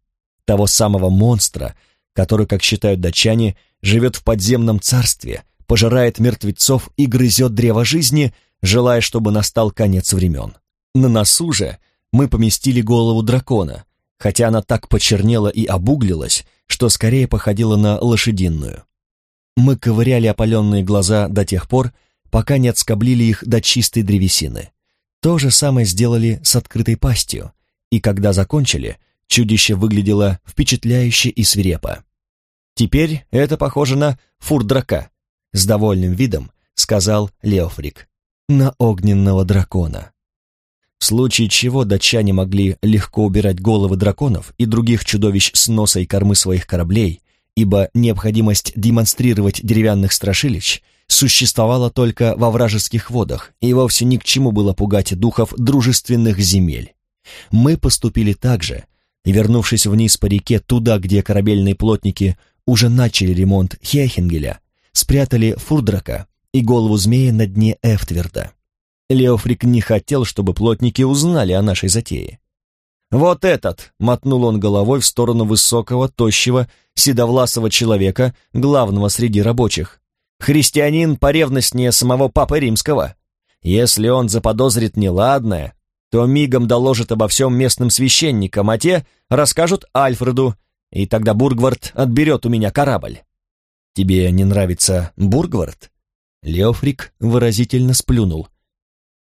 того самого монстра, который, как считают датчане, живет в подземном царстве, пожирает мертвецов и грызет древо жизни, желая, чтобы настал конец времен. На носу же мы поместили голову дракона, хотя она так почернела и обуглилась, что скорее походила на лошадиную. Мы ковыряли опаленные глаза до тех пор, пока не отскоблили их до чистой древесины. То же самое сделали с открытой пастью, и когда закончили, Чудище выглядело впечатляюще и свирепо. «Теперь это похоже на фурдрака», — с довольным видом сказал Леофрик. «На огненного дракона». В случае чего датчане могли легко убирать головы драконов и других чудовищ с носа и кормы своих кораблей, ибо необходимость демонстрировать деревянных страшилищ существовала только во вражеских водах, и вовсе ни к чему было пугать духов дружественных земель. Мы поступили так же, и, вернувшись вниз по реке туда, где корабельные плотники уже начали ремонт Хехенгеля, спрятали Фурдрака и голову змея на дне Эфтверда. Леофрик не хотел, чтобы плотники узнали о нашей затее. «Вот этот!» — мотнул он головой в сторону высокого, тощего, седовласого человека, главного среди рабочих. «Христианин поревностнее самого Папы Римского. Если он заподозрит неладное, то мигом доложит обо всем местным священникам, а те расскажут Альфреду, и тогда Бургвард отберет у меня корабль. Тебе не нравится Бургвард? Леофрик выразительно сплюнул.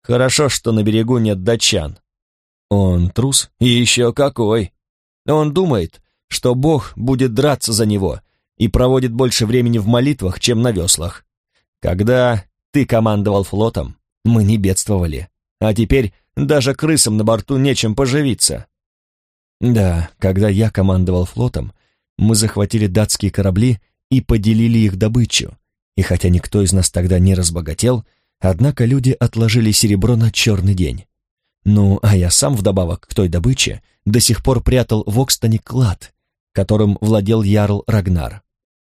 Хорошо, что на берегу нет датчан. Он трус? И еще какой. Он думает, что Бог будет драться за него и проводит больше времени в молитвах, чем на веслах. Когда ты командовал флотом, мы не бедствовали, а теперь даже крысам на борту нечем поживиться. Да, когда я командовал флотом, мы захватили датские корабли и поделили их добычу, и хотя никто из нас тогда не разбогател, однако люди отложили серебро на черный день. Ну, а я сам вдобавок к той добыче до сих пор прятал в Окстоне клад, которым владел Ярл Рагнар.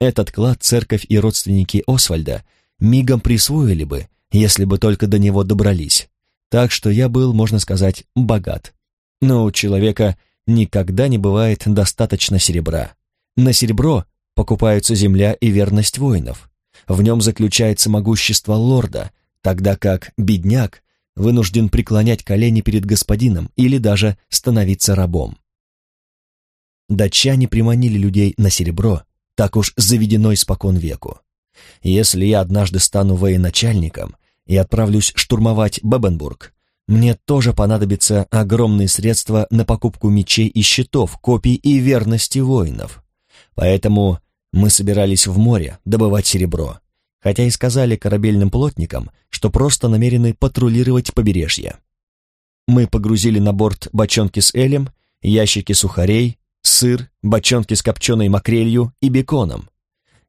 Этот клад церковь и родственники Освальда мигом присвоили бы, если бы только до него добрались. Так что я был, можно сказать, богат. Но у человека никогда не бывает достаточно серебра. На серебро покупаются земля и верность воинов. В нем заключается могущество лорда, тогда как бедняк вынужден преклонять колени перед господином или даже становиться рабом. Датчане приманили людей на серебро, так уж заведено испокон веку. Если я однажды стану военачальником и отправлюсь штурмовать Бебенбург, мне тоже понадобятся огромные средства на покупку мечей и щитов, копий и верности воинов. Поэтому мы собирались в море добывать серебро, хотя и сказали корабельным плотникам, что просто намерены патрулировать побережье. Мы погрузили на борт бочонки с элем, ящики сухарей, сыр, бочонки с копченой макрелью и беконом.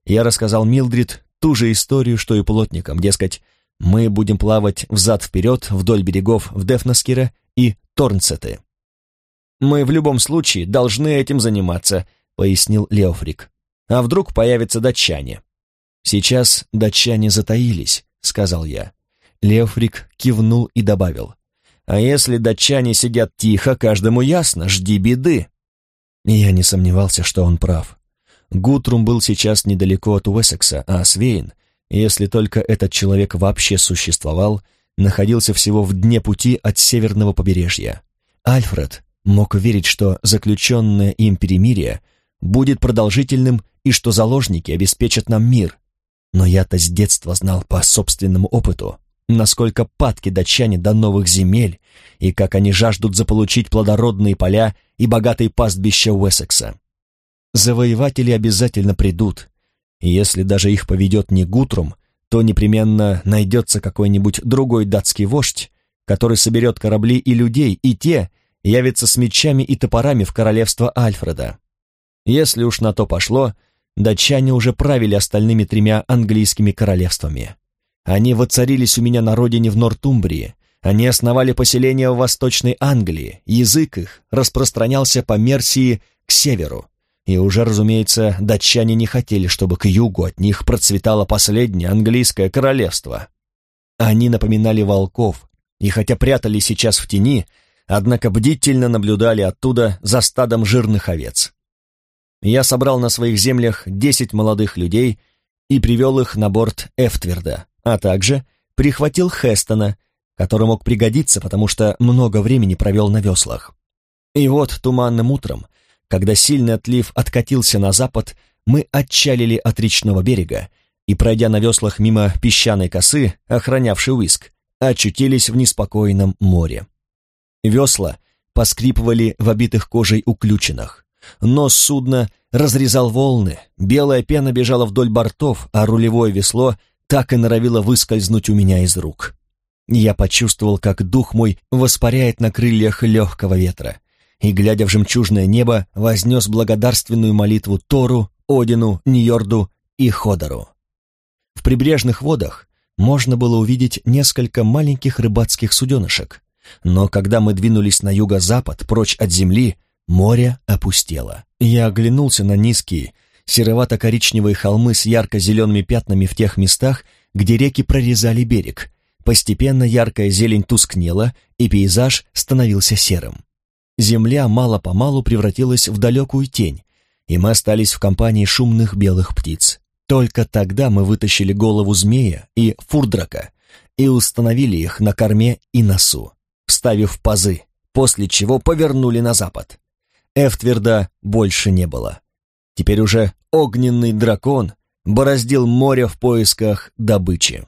Я рассказал Милдрид ту же историю, что и плотникам, дескать, мы будем плавать взад-вперед вдоль берегов в Дефнаскира и Торнцеты. «Мы в любом случае должны этим заниматься», — пояснил Леофрик. «А вдруг появятся датчане?» «Сейчас датчане затаились», — сказал я. Леофрик кивнул и добавил. «А если датчане сидят тихо, каждому ясно, жди беды». Я не сомневался, что он прав. Гутрум был сейчас недалеко от Уэссекса, а Свейн, если только этот человек вообще существовал, находился всего в дне пути от северного побережья. Альфред мог верить, что заключенное им перемирие будет продолжительным и что заложники обеспечат нам мир. Но я-то с детства знал по собственному опыту, насколько падки датчане до новых земель и как они жаждут заполучить плодородные поля и богатые пастбища Уэссекса. Завоеватели обязательно придут, и если даже их поведет не Гутрум, то непременно найдется какой-нибудь другой датский вождь, который соберет корабли и людей, и те явятся с мечами и топорами в королевство Альфреда. Если уж на то пошло, датчане уже правили остальными тремя английскими королевствами. Они воцарились у меня на родине в Нортумбрии, они основали поселения в Восточной Англии, язык их распространялся по Мерсии к северу, и уже, разумеется, датчане не хотели, чтобы к югу от них процветало последнее английское королевство. Они напоминали волков, и хотя прятали сейчас в тени, однако бдительно наблюдали оттуда за стадом жирных овец. Я собрал на своих землях десять молодых людей и привел их на борт Эфтверда, а также прихватил Хестона, который мог пригодиться, потому что много времени провел на веслах. И вот туманным утром когда сильный отлив откатился на запад, мы отчалили от речного берега и, пройдя на веслах мимо песчаной косы, охранявшей Уиск, очутились в неспокойном море. Весла поскрипывали в обитых кожей уключинах. Нос судна разрезал волны, белая пена бежала вдоль бортов, а рулевое весло так и норовило выскользнуть у меня из рук. Я почувствовал, как дух мой воспаряет на крыльях легкого ветра и, глядя в жемчужное небо, вознес благодарственную молитву Тору, Одину, Ньорду и Ходору. В прибрежных водах можно было увидеть несколько маленьких рыбацких суденышек, но когда мы двинулись на юго-запад, прочь от земли, море опустело. Я оглянулся на низкие, серовато-коричневые холмы с ярко-зелеными пятнами в тех местах, где реки прорезали берег. Постепенно яркая зелень тускнела, и пейзаж становился серым земля мало-помалу превратилась в далекую тень, и мы остались в компании шумных белых птиц. Только тогда мы вытащили голову змея и фурдрака и установили их на корме и носу, вставив пазы, после чего повернули на запад. Эфтверда больше не было. Теперь уже огненный дракон бороздил море в поисках добычи.